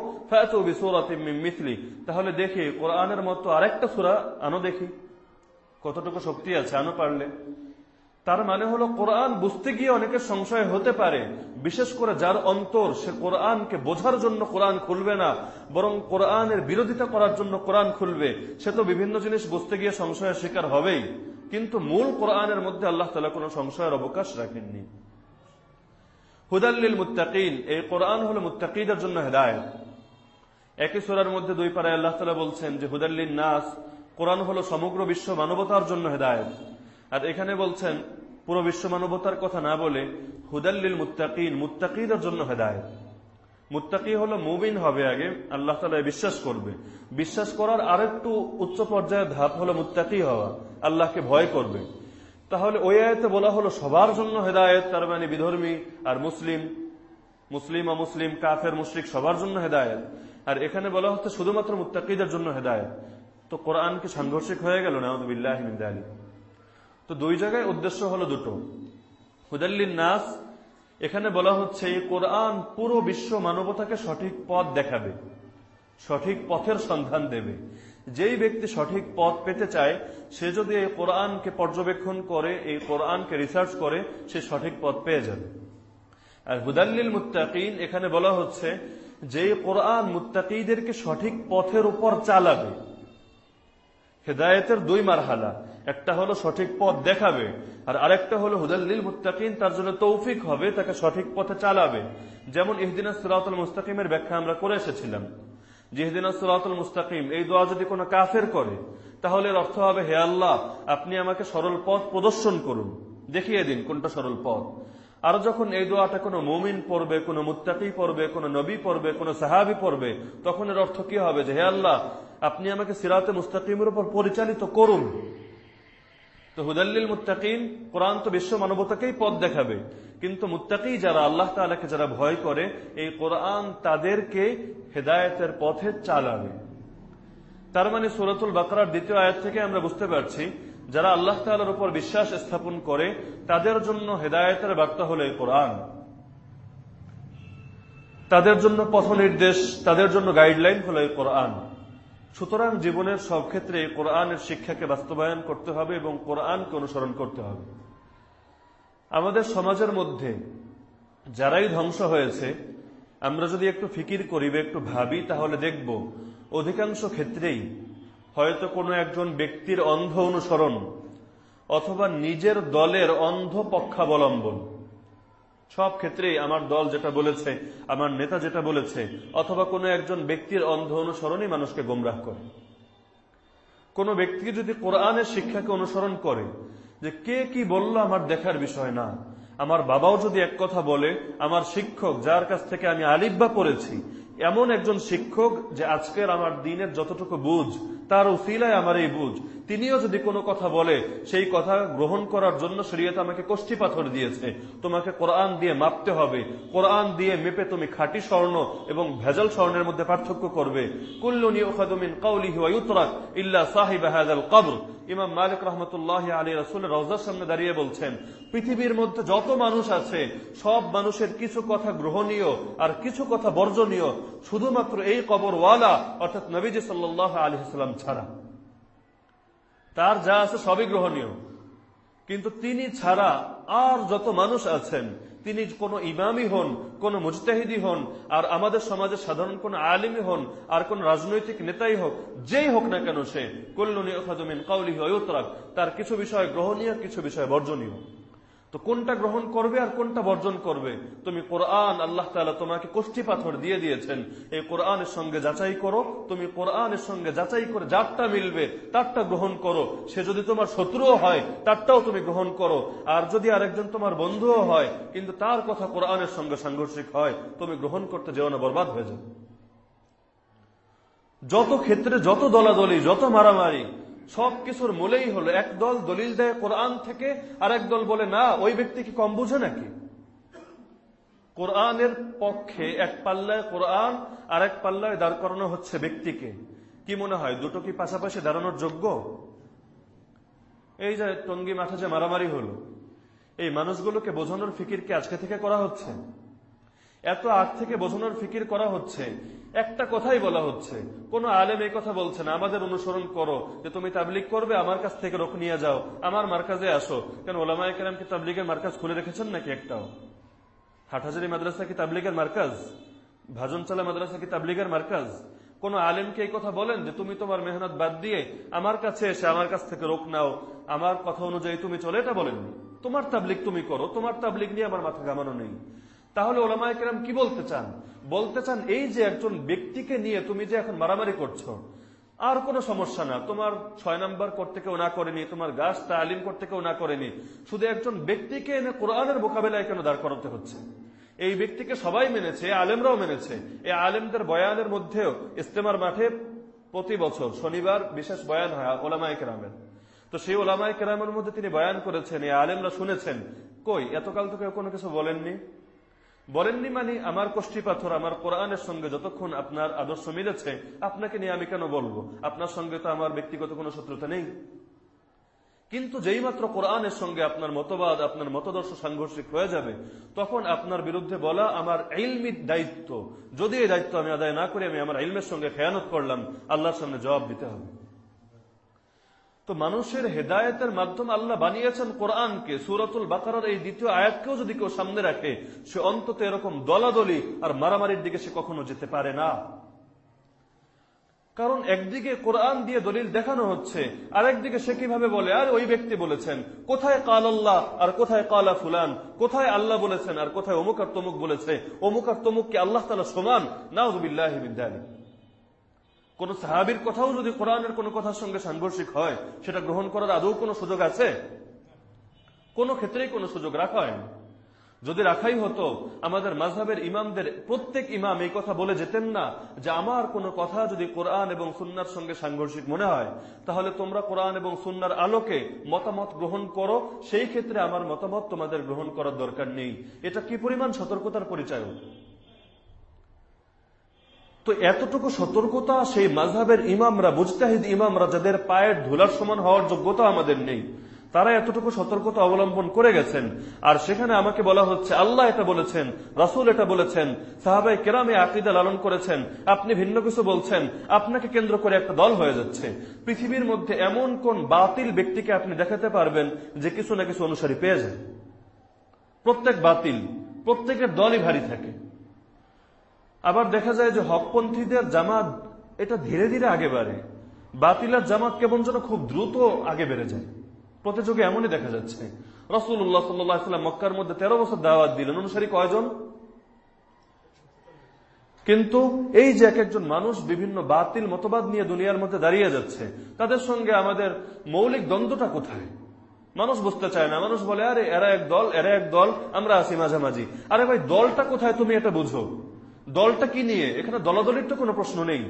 মিথলি, তাহলে দেখি কোরআনের মতো আরেকটা সুরা আনো দেখি। কতটুকু শক্তি আছে, আনো পারলে। তার মানে হলো কোরআন বুঝতে গিয়ে অনেকের সংশয় হতে পারে। বিশেষ করে যার অন্তর সে কোরআনকে বোঝার জন্য কোরআন খুলবে না, বরং কোরআনের বিরোধিতা করার জন্য কোরআন খুলবে। সে তো বিভিন্ন জিনিস বুঝতে গিয়ে সংশয়ের শিকার হবেই। কিন্তু মূল কোরআনের মধ্যে আল্লাহ তালা কোনো সংশয়ের অবকাশ রাখেননি। হুদাল্লিল মুত্তাকিন, এই কোরআন হলো মুত্তাকিদের জন্য হেদায়ত। একই সোরার মধ্যে দুই পাড়ায় আল্লাহ তালা বলছেন যে হুদাল্লিন নাস, কোরআন হলো সমগ্র বিশ্ব মানবতার জন্য হেদায়ত। আর এখানে বলছেন পুরো বিশ্ব মানবতার কথা না বলে হুদাল্লিল মুত্তাকিন, মুত্তাকিদের জন্য হেদায়ত। মুত্তাকি হলো মুবিন হবে আগে, আল্লাহ তালা বিশ্বাস করবে। বিশ্বাস করার আরেকটু উচ্চ পর্যায়ের ধাপ হলো মুত্তাকি হওয়া, আল্লাহকে ভয় করবে। তাহলে ওই আয়তে বলা হলো সবার জন্য হেদায়ত, তার মানে বিধর্মী আর মুসলিম। মুসলিম মুসলিম, কাফের, মুশরিক সবার জন্য হেদায়ত। আর এখানে বলা হচ্ছে শুধুমাত্র মুত্তাকিদের জন্য হেদায়ত। তো কোরআন কি সাংঘর্ষিক হয়ে গেল? না আলী তো দুই জায়গায় উদ্দেশ্য হলো দুটো। হুদাল্লিন নাস এখানে বলা হচ্ছে এই কোরআন পুরো বিশ্ব মানবতাকে সঠিক পথ দেখাবে, সঠিক পথের সন্ধান দেবে। যেই ব্যক্তি সঠিক পথ পেতে চায়, সে যদি এই কোরআনকে পর্যবেক্ষণ করে, এই কোরআনকে রিসার্চ করে, সে সঠিক পথ পেয়ে যাবে। আর হুদাল্লিল মুত্তাকিন, এখানে বলা হচ্ছে যে কোরআন মুত্তাকিদেরকে সঠিক পথের উপর চালাবে। হেদায়তের দুই মারহালা একটা হলো সঠিক পথ দেখাবে, আর আরেকটা হলো হুদাল্লিল মুত্তাকিন, তার জন্য তৌফিক হবে, তাকে সঠিক পথে চালাবে। যেমন ইহদিন সুরাতুল মুস্তাকিমের ব্যাখ্যা আমরা করে এসেছিলাম। জিহদিন সুরাতুল মুস্তাকিম, এই দোয়া যদি কোনো কাফের করে, তাহলে এর অর্থ হবে, হে আল্লাহ, আপনি আমাকে সরল পথ প্রদর্শন করুন। দেখিয়ে দিন কোনটা সরল পথ। আর যখন এই দোয়াটা কোনো মুমিন পড়বে, কোনো মুত্তাকি পড়বে, কোনো নবী পড়বে, কোনো সাহাবি পড়বে, তখন এর অর্থ কি হবে? যে হে আল্লাহ, আপনি আমাকে সিরাতে মুস্তাকিমের উপর পরিচালিত করুন। তো হুদাল্লিল মুত্তাকিন, কোরআন তো বিশ্ব মানবতাকেই পথ দেখাবে। কিন্তু মুত্তাকি যারা, আল্লাহ তালাকে যারা ভয় করে, এই কোরআন তাদেরকে হেদায়তের পথে চালাবে। তার মানে সুরতুল বাকরার দ্বিতীয় আয়াত থেকে আমরা বুঝতে পারছি, যারা আল্লাহ তালার উপর বিশ্বাস স্থাপন করে, তাদের জন্য হেদায়তের বার্তা হল কোরআন। তাদের জন্য পথ নির্দেশ তাদের জন্য গাইডলাইন হল কোরআন। সুতরাং জীবনের সব ক্ষেত্রে কোরআনের শিক্ষাকে বাস্তবায়ন করতে হবে এবং কোরআনকে অনুসরণ করতে হবে। আমাদের সমাজের মধ্যে যারাই ধ্বংস হয়েছে, আমরা যদি একটু ফিকির করি বা একটু ভাবি, তাহলে দেখব অধিকাংশ ক্ষেত্রেই হয়তো কোনো একজন ব্যক্তির অন্ধ অনুসরণ অথবা নিজের দলের অন্ধ পক্ষাবলম্বন সব ক্ষেত্রেই আমার দল যেটা বলেছে, আমার নেতা যেটা বলেছে, অথবা কোনো একজন ব্যক্তির অন্ধ অনুসরণই মানুষকে গোমরাহ করে। কোনো ব্যক্তি যদি কোরআনের শিক্ষাকে অনুসরণ করে যে কে কি বলল আমার দেখার বিষয় না, আমার বাবাও যদি এক কথা বলে, আমার শিক্ষক যার কাছ থেকে আমি আলিব্বা পড়েছি, এমন একজন শিক্ষক যে আজকের আমার দিনের যতটুকু বুঝ, তার উসিলায় আমার এই বুঝ তিনিও যদি কোনো কথা বলে, সেই কথা গ্রহণ করার জন্য শরীয়ত আমাকে কষ্টি পাথর দিয়েছে। তোমাকে কোরআন দিয়ে মাপতে হবে। কোরআন দিয়ে মেপে তুমি খাঁটি স্বর্ণ এবং ভেজাল স্বর্ণের মধ্যে পার্থক্য করবে। ইমাম মালিক রহমতুল্লাহ আলী রসুলের রওজার সামনে দাঁড়িয়ে বলছেন, পৃথিবীর মধ্যে যত মানুষ আছে, সব মানুষের কিছু কথা গ্রহণীয় আর কিছু কথা বর্জনীয়। শুধুমাত্র এই কবর ওয়ালা অর্থাৎ নবীজি সাল্লাহ আলী সাল্লাম ছাড়া। তার যা আছে সবই গ্রহণীয়। কিন্তু তিনি ছাড়া আর যত মানুষ আছেন, তিনি কোন ইমামই হন, কোন মুজতাহিদি হন, আর আমাদের সমাজে সাধারণ কোন আলিমই হন, আর কোন রাজনৈতিক নেতাই হোক, যেই হোক না কেন সে কল্যাণী কাউলি হয় তার কিছু বিষয় গ্রহণীয়, কিছু বিষয় বর্জনীয়। তো কোনটা গ্রহণ করবে আর কোনটা বর্জন করবে? তুমি কোরআন, আল্লাহ তালা তোমাকে কোষ্ঠী পাথর দিয়ে দিয়েছেন। এই কোরআনের সঙ্গে যাচাই করো, তুমি কোরআনের সঙ্গে যাচাই করে যারটা মিলবে তারটা গ্রহণ করো। সে যদি তোমার শত্রুও হয়, তারটাও তুমি গ্রহণ করো। আর যদি আরেকজন তোমার বন্ধুও হয়, কিন্তু তার কথা কোরআনের সঙ্গে সাংঘর্ষিক হয়, তুমি গ্রহণ করতে যেও না, বরবাদ হয়ে যাবে যত ক্ষেত্রে যত দলাদলি, যত মারামারি সব কিছুর মূলেই হলো একদল দলিল দেয় কোরআন থেকে, আর একদল বলে, না, ওই ব্যক্তি কি কম বুঝে নাকি? কোরআনের পক্ষে এক পাল্লায় কোরআন, আর এক পাল্লায় দাঁড় করানো হচ্ছে ব্যক্তিকে। কি মনে হয়, দুটো কি পাশাপাশি দাঁড়ানোর যোগ্য? এই যে টঙ্গি মাঠে যে মারামারি হলো, এই মানুষগুলোকে বোঝানোর ফিকির কি আজকে থেকে করা হচ্ছে? এত আগ থেকে বোঝানোর ফিকির করা হচ্ছে একটা কথাই বলা হচ্ছে। কোন আলেম এই কথা বলছে না। আমাদের অনুসরণ করো যে তুমি তাবলিগ করবে, আমার কাছ থেকে রোক নিয়ে যাও, আমার মার্কাজে আসো। কেন ওলামায় কেরাম কি তাবলিগের মার্কাজ খুলে রেখেছেন নাকি একটাও? হাটহাজারি মাদ্রাসা কি তাবলিগের মার্কাজ? ভাজনচালা মাদ্রাসা কি তাবলিগের মার্কাজ? কোন আলেমকে এই কথা বলেন যে তুমি তোমার মেহনত বাদ দিয়ে আমার কাছে এসে আমার কাছ থেকে রোক নাও? আমার কথা অনুযায়ী তুমি চলে এটা বলেননি তোমার তাবলিগ তুমি করো, তোমার তাবলিগ নিয়ে আমার মাথা ঘামানো নেই। তাহলে ওলামায় কেরাম কি বলতে চান? বলতে চান এই যে একজন ব্যক্তিকে নিয়ে তুমি যে এখন মারামারি করছ, আর কোনো সমস্যা না। তোমার ছয় নাম্বার করতে কেউ না করেনি, তোমার গাছ তালিম করতে কেউ না করেনি। শুধু একজন ব্যক্তিকে এনে কোরআনের মোকাবেলায় কেন দাঁড় করাতে হচ্ছে? এই ব্যক্তিকে সবাই মেনেছে, আলেমরাও মেনেছে। এই আলেমদের বয়ানের মধ্যেও ইস্তেমার মাঠে প্রতি বছর শনিবার বিশেষ বয়ান হয় ওলামায় কেরামের। তো সেই ওলামায় কেরামের মধ্যে তিনি বয়ান করেছেন, এই আলেমরা শুনেছেন। কই, এতকাল তো কেউ কোনো কিছু বলেননি? বলেননি মানে আমার কষ্টি পাথর, আমার কোরআনের সঙ্গে যতক্ষণ আপনার আদর্শ মিলেছে, আপনাকে নিয়ে আমি কেন বলব? আপনার সঙ্গে তো আমার ব্যক্তিগত কোনো শত্রুতা নেই। কিন্তু যেই মাত্র কোরআনের সঙ্গে আপনার মতবাদ, আপনার মতদর্শ সাংঘর্ষিক হয়ে যাবে, তখন আপনার বিরুদ্ধে বলা আমার ইলমির দায়িত্ব। যদি এই দায়িত্ব আমি আদায় না করি, আমি আমার ইলমের সঙ্গে খেয়ানত করলাম, আল্লাহর সামনে জবাব দিতে হবে। তো মানুষের হেদায়তের মাধ্যমে আল্লাহ বানিয়েছেন কোরআনকে, সুরতুল বাকারার এই দ্বিতীয় আয়াতকেও যদি কেউ সামনে রাখে, সে অন্তত এরকম দলাদলি আর মারামারির দিকে সে কখনো যেতে পারে না। কারণ একদিকে কোরআন দিয়ে দলিল দেখানো হচ্ছে, আরেকদিকে সে কীভাবে বলে, আর ওই ব্যক্তি বলেছেন, কোথায় কাল আল্লাহ আর কোথায় কালা ফুলান, কোথায় আল্লাহ বলেছেন আর কোথায় অমুক আর তমুক বলেছে, অমুক আর তমুককে আল্লাহ তালা সমান? নাউজুবিল্লাহ বিদ্যানী কোন সাহাবির কথাও যদি কোরআনের কোন কথার সঙ্গে সাংঘর্ষিক হয়, সেটা গ্রহণ করার আদৌ কোনো সুযোগ আছে? কোন ক্ষেত্রেই কোনো সুযোগ রাখা হয় যদি রাখাই হতো, আমাদের মাঝহের ইমামদের প্রত্যেক ইমাম এই কথা বলে যেতেন না যে আমার কোনো কথা যদি কোরআন এবং সুন্নার সঙ্গে সাংঘর্ষিক মনে হয়, তাহলে তোমরা কোরআন এবং সুন্নার আলোকে মতামত গ্রহণ করো, সেই ক্ষেত্রে আমার মতামত তোমাদের গ্রহণ করার দরকার নেই। এটা কি পরিমাণ সতর্কতার পরিচয় তো এতটুকু সতর্কতা সেই মাঝহের ইমামরা, মুজতাহিদ ইমামরা যাদের পায়ের ধুলার সমান হওয়ার যোগ্যতা আমাদের নেই, তারা এতটুকু সতর্কতা অবলম্বন করে গেছেন। আর সেখানে আমাকে বলা হচ্ছে, আল্লাহ এটা বলেছেন, রাসুল এটা বলেছেন সাহাবাই কেরামে আকিদা লালন করেছেন, আপনি ভিন্ন কিছু বলছেন, আপনাকে কেন্দ্র করে একটা দল হয়ে যাচ্ছে। পৃথিবীর মধ্যে এমন কোন বাতিল ব্যক্তিকে আপনি দেখাতে পারবেন যে কিছু না কিছু অনুসারী পেয়ে যায় প্রত্যেক বাতিল, প্রত্যেকের দলই ভারী থাকে। আবার দেখা যায় যে হকপন্থীদের জামাত এটা ধীরে ধীরে আগে বাড়ে। বাতিলার জামাত কেমন যেন খুব দ্রুত আগে বেড়ে যায়। প্রতিযোগে এমনই দেখা যাচ্ছে। রসুল্লাহ সাল্লাম মক্কার মধ্যে তেরো বছর দাওয়াত দিলেন। অনুসারী কয়জন? কিন্তু এই যে এক একজন মানুষ বিভিন্ন বাতিল মতবাদ নিয়ে দুনিয়ার মধ্যে দাঁড়িয়ে যাচ্ছে, তাদের সঙ্গে আমাদের মৌলিক দ্বন্দ্বটা কোথায়? মানুষ বুঝতে চায় না। মানুষ বলে, আরে, এরা এক দল, এরা এক দল, আমরা আছি মাঝামাঝি। আরে ভাই, দলটা কোথায় তুমি এটা বুঝো? দলটা কি নিয়ে? এখানে দলাদলির তো কোনো প্রশ্ন নেই।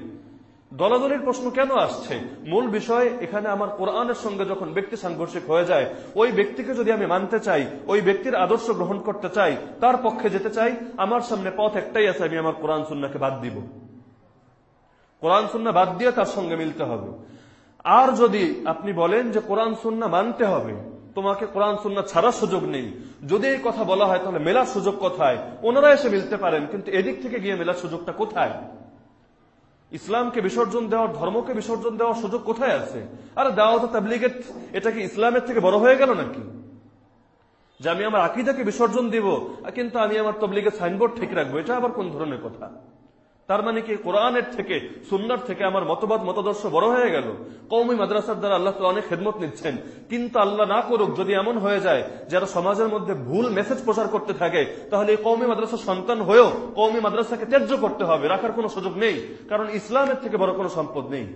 দলাদলির প্রশ্ন কেন আসছে? মূল বিষয়, এখানে আমার কোরআনের সঙ্গে যখন ব্যক্তি সাংঘর্ষিক হয়ে যায়, ওই ব্যক্তিকে যদি আমি মানতে চাই, ওই ব্যক্তির আদর্শ গ্রহণ করতে চাই, তার পক্ষে যেতে চাই, আমার সামনে পথ একটাই আছে, আমি আমার কোরআন সুন্নাকে বাদ দিব। কোরআন সুন্না বাদ দিয়ে তার সঙ্গে মিলতে হবে। আর যদি আপনি বলেন যে কোরআন সুন্না মানতে হবে তোমাকে কোরআন সুন্না ছাড়ার সুযোগ নেই। যদি এই কথা বলা হয়, তাহলে মেলার সুযোগ কোথায়? ওনারা এসে মিলতে পারেন, কিন্তু এদিক থেকে গিয়ে মেলার সুযোগটা কোথায়? ইসলামকে বিসর্জন দেওয়ার, ধর্মকে বিসর্জন দেওয়ার সুযোগ কোথায় আছে? আরে দাওয়াত তাবলিগের, এটা কি ইসলামের থেকে বড় হয়ে গেল নাকি? যে আমি আমার আকিদাকে বিসর্জন দিব, কিন্তু আমি আমার তবলিগের সাইনবোর্ড ঠিক রাখব, এটা আবার কোন ধরনের কথা? তার মানে কি? কোরআনের থেকে, সুন্নার থেকে আমার মতবাদ, মতাদর্শ বড় হয়ে গেল। কৌমি মাদ্রাসার দ্বারা আল্লাহ অনেক খেদমত নিচ্ছেন। কিন্তু আল্লাহ না করুক, যদি এমন হয়ে যায়, যারা সমাজের মধ্যে ভুল মেসেজ প্রচার করতে থাকে, তাহলে এই কৌমি মাদ্রাসার সন্তান হয়েও কৌমি মাদ্রাসাকে ত্যায্য করতে হবে, রাখার কোনো সুযোগ নেই। কারণ ইসলামের থেকে বড় কোনো সম্পদ নেই।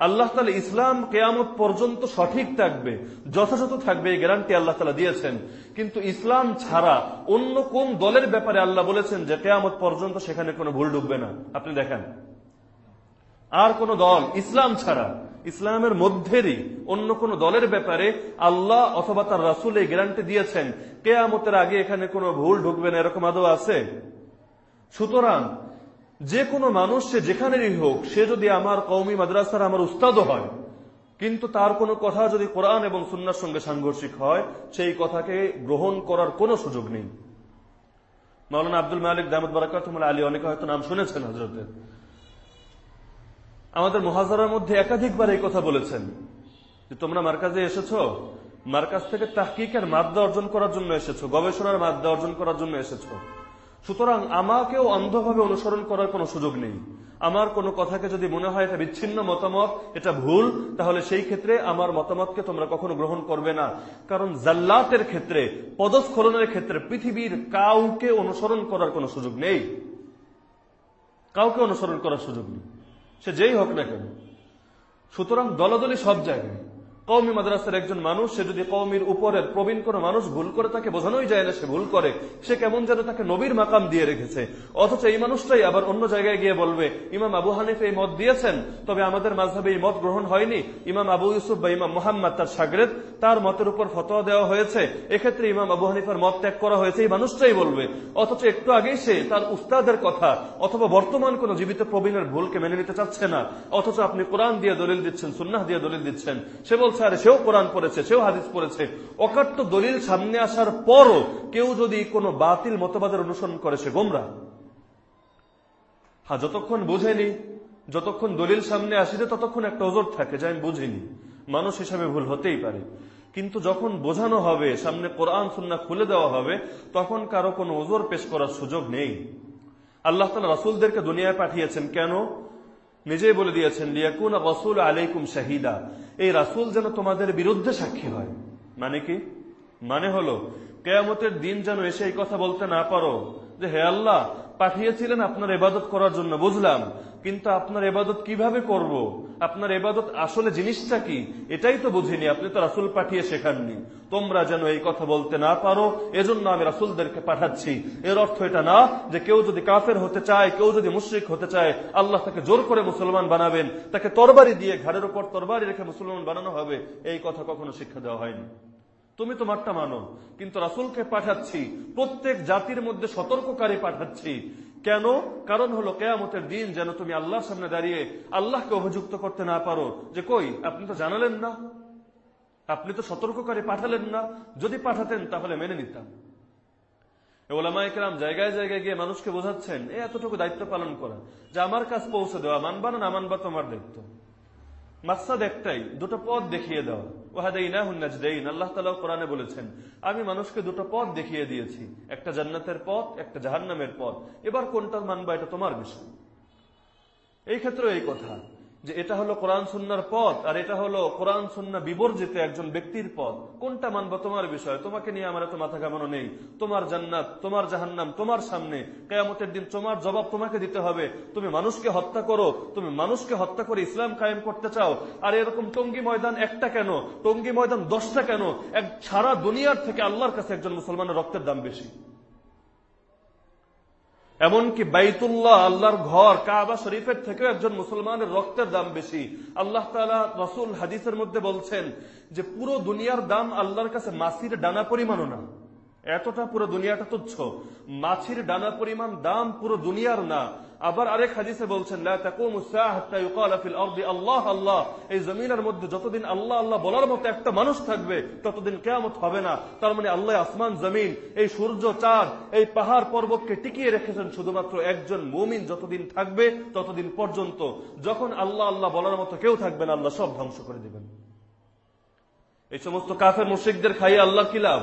আল্লাহ তালা ইসলাম কেয়ামত পর্যন্ত সঠিক থাকবে, যথাযথ থাকবে, এই গ্যারান্টি আল্লাহ তালা দিয়েছেন। কিন্তু ইসলাম ছাড়া অন্য কোন দলের ব্যাপারে আল্লাহ বলেছেন যে কেয়ামত পর্যন্ত সেখানে কোনো ভুল ঢুকবে না। আপনি দেখেন। আর কোন দল, ইসলাম ছাড়া, ইসলামের মধ্যেরই অন্য কোন দলের ব্যাপারে আল্লাহ অথবা তার রাসুল এই গ্যারান্টি দিয়েছেন, কেয়ামতের আগে এখানে কোনো ভুল ঢুকবে না, এরকম আদৌ আছে? সুতরাং যে কোনো মানুষ সে যেখানেরই হোক, সে যদি আমার কৌমি মাদ্রাসার আমার উস্তাদও হয়, কিন্তু তার কোনো কথা যদি কোরআন এবং সুন্নার সঙ্গে সাংঘর্ষিক হয়, সেই কথাকে গ্রহণ করার কোনো সুযোগ নেই। মৌলানা আব্দুল মালিক দামদ বারাকাতুল আলী অনেকে হয়তো নাম শুনেছেন হজরতের আমাদের মহাজারার মধ্যে একাধিকবার এই কথা বলেছেন যে, তোমরা মার্কাজে এসেছ? মার্কাজ থেকে তাহকিকের মাদ্দা অর্জন করার জন্য এসেছ, গবেষণার মাদ্দা অর্জন করার জন্য এসেছ। সুতরাং আমাকেও অন্ধভাবে অনুসরণ করার কোনো সুযোগ নেই। আমার কোনো কথাকে যদি মনে হয় এটা বিচ্ছিন্ন মতামত, এটা ভুল, তাহলে সেই ক্ষেত্রে আমার মতামতকে তোমরা কখনো গ্রহণ করবে না। কারণ জাল্লাতের ক্ষেত্রে, পদস্খলনের ক্ষেত্রে পৃথিবীর কাউকে অনুসরণ করার কোনো সুযোগ নেই। কাউকে অনুসরণ করার সুযোগ নেই। সে যেই হোক না কেন। সুতরাং দলদলি সব জায়গায়। কৌমি মাদ্রাসার একজন মানুষ, সে যদি কৌমির উপরের প্রবীণ কোন মানুষ ভুল করে তাকে বোঝানোই যায় না, সে ভুল করে, সে কেমন যেন তাকে নবীর মাকাম দিয়ে রেখেছে। অথচ এই মানুষটাই আবার অন্য জায়গায় গিয়ে বলবে, ইমাম আবু হানিফ এই মত দিয়েছেন, তবে আমাদের মাঝহাবে এই মত গ্রহণ হয়নি। ইমাম আবু ইউসুফ বা ইমাম মোহাম্মদ তার সাগরেদ, তার মতের উপর ফতোয়া দেওয়া হয়েছে। এক্ষেত্রে ইমাম আবু হানিফার মত ত্যাগ করা হয়েছে, এই মানুষটাই বলবে। অথচ একটু আগেই সে তার উস্তাদের কথা, অথবা বর্তমান কোন জীবিত প্রবীণের ভুলকে মেনে নিতে চাচ্ছে না। অথচ আপনি কোরআন দিয়ে দলিল দিচ্ছেন, সুন্নাহ দিয়ে দলিল দিচ্ছেন। সে বলছে আরে সেও কোরআন পড়েছে, সেও হাদিস পড়েছে। অকাট্য দলিল সামনে আসার পরও কেউ যদি কোনো বাতিল মতবাদের অনুসরণ করে, সে গোমরা। হ্যাঁ যতক্ষণ বুঝেনি, যতক্ষণ দলিল সামনে আসিতে ততক্ষণ একটা ওজোর থাকে যে আমি বুঝিনি। মানুষ হিসাবে ভুল হতেই পারে। কিন্তু যখন বোঝানো হবে, সামনে কোরআন সুন্না খুলে দেওয়া হবে, তখন কারও কোনো ওজোর পেশ করার সুযোগ নেই। আল্লাহ তালা রাসুলদেরকে দুনিয়ায় পাঠিয়েছেন। কেন? নিজেই বলে দিয়েছেন, লিয়াকুন রসুল আলাইকুম শাহিদা। এই রাসুল যেন তোমাদের বিরুদ্ধে সাক্ষী হয়। মানে কি? মানে হলো, কেয়ামতের দিন যেন এসে এই কথা বলতে না পারো যে, হে আল্লাহ পাঠিয়েছিলেন আপনার এবাদত করার জন্য, বুঝলাম। কিন্তু আপনার এবাদত কীভাবে করব। আপনার এবাদত আসলে জিনিসটা কি? এটাই তো বুঝিনি, আপনি তো রাসুল পাঠিয়ে শেখাননি। তোমরা যেন এই কথা বলতে না পারো, এজন্য আমি রাসুলদেরকে পাঠাচ্ছি। এর অর্থ এটা না যে কেউ যদি কাফের হতে চায়, কেউ যদি মুশ্রিক হতে চায়, আল্লাহ তাকে জোর করে মুসলমান বানাবেন, তাকে তরবারি দিয়ে, ঘাড়ের উপর তরবারি রেখে মুসলমান বানানো হবে, এই কথা কখনো শিক্ষা দেওয়া হয়নি। তুমি তোমারটা মানো। কিন্তু রাসুলকে পাঠাচ্ছি, প্রত্যেক জাতির মধ্যে সতর্ককারী পাঠাচ্ছি। কেন? কারণ হলো কেয়ামতের দিন যেন তুমি আল্লাহর সামনে দাঁড়িয়ে আল্লাহকে অভিযুক্ত করতে না পারো। যে কই, আপনি তো জানালেন না। আপনি তো সতর্ককারী পাঠালেন না। যদি পাঠাতেন তাহলে মেনে নিতাম। ওলামাইকরাম জায়গায় জায়গায় গিয়ে মানুষকে বোঝাচ্ছেন, এ এতটুকু দায়িত্ব পালন করা, যে আমার কাজ পৌঁছে দেওয়া, মানবা না মানবা তোমার দায়িত্ব। মাকসাদ একটাই, দুটো পথ দেখিয়ে দেওয়া বলেছেন, আমি মানুষকে দুটো পথ দেখিয়ে দিয়েছি, একটা জান্নাতের পথ, একটা জাহান্নামের পথ। এবার কোনটা মানবা এটা তোমার বিষয়। এই ক্ষেত্রে এই কথা। যে এটা হলো কোরআন সুন্নার পথ, আর এটা হলো কোরআন সুন্না বিবর্জিত একজন ব্যক্তির পথ। কোনটা মানবো তোমার বিষয়? তোমাকে নিয়ে আমার এত মাথা কামানো নেই। তোমার জান্নাত, তোমার জাহান্নাম, তোমার সামনে কেয়ামতের দিন তোমার জবাব তোমাকে দিতে হবে। তুমি মানুষকে হত্যা করো, তুমি মানুষকে হত্যা করে ইসলাম কায়েম করতে চাও। আর এরকম টঙ্গি ময়দান একটা কেন? টঙ্গি ময়দান দশটা কেন? এক সারা দুনিয়ার থেকে আল্লাহর কাছে একজন মুসলমানের রক্তের দাম বেশি। এমনকি বাইতুল্লাহ, আল্লাহর ঘর, কাবা শরীফের থেকেও একজন মুসলমানের রক্তের দাম বেশি। আল্লাহ তালা রসুল হাদিসের মধ্যে বলছেন যে, পুরো দুনিয়ার দাম আল্লাহর কাছে মাসির ডানা পরিমাণও না। এতটা পুরো দুনিয়াটা তুচ্ছ। মাছির ডানা পরিমাণ দাম পুরো দুনিয়ার না। আবার আরেক হাদিসে বলছেন আল্লাহ আল্লাহ। এই জমিনের মধ্যে যতদিন আল্লাহ আল্লাহ বলার মতো একটা মানুষ থাকবে, ততদিন কেয়ামত হবে না। তার মানে আল্লাহ আসমান, জমিন, এই সূর্য, চাঁদ, এই পাহাড় পর্বতকে টিকিয়ে রেখেছেন শুধুমাত্র একজন মুমিন যতদিন থাকবে, ততদিন পর্যন্ত। যখন আল্লাহ আল্লাহ বলার মতো কেউ থাকবে না, আল্লাহ সব ধ্বংস করে দিবেন। এই সমস্ত কাফের মুশিকদের খাইয়ে আল্লাহ কি লাভ?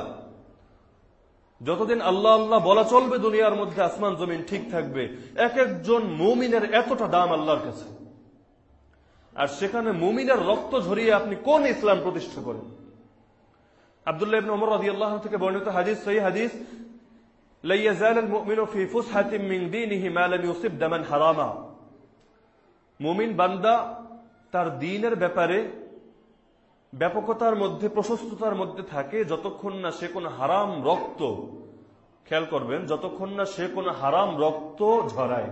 যতদিন আল্লাহ আল্লাহ বলা চলবে, দুনিয়ার মধ্যে আসমান জমিন ঠিক থাকবে, এক একজন মুমিনের এতটা দাম আল্লাহর কাছে। আর সেখানে মুমিনের রক্ত ঝরিয়ে আপনি কোন ইসলাম প্রতিষ্ঠা করেন? থেকে বর্ণিত হারামা। মুমিন বান্দা তার দিনের ব্যাপারে ব্যাপকতার মধ্যে, প্রশস্ততার মধ্যে থাকে, যতক্ষণ না সে কোন হারাম রক্ত, খেয়াল করবেন, যতক্ষণ না সে কোন হারাম রক্ত ঝরায়।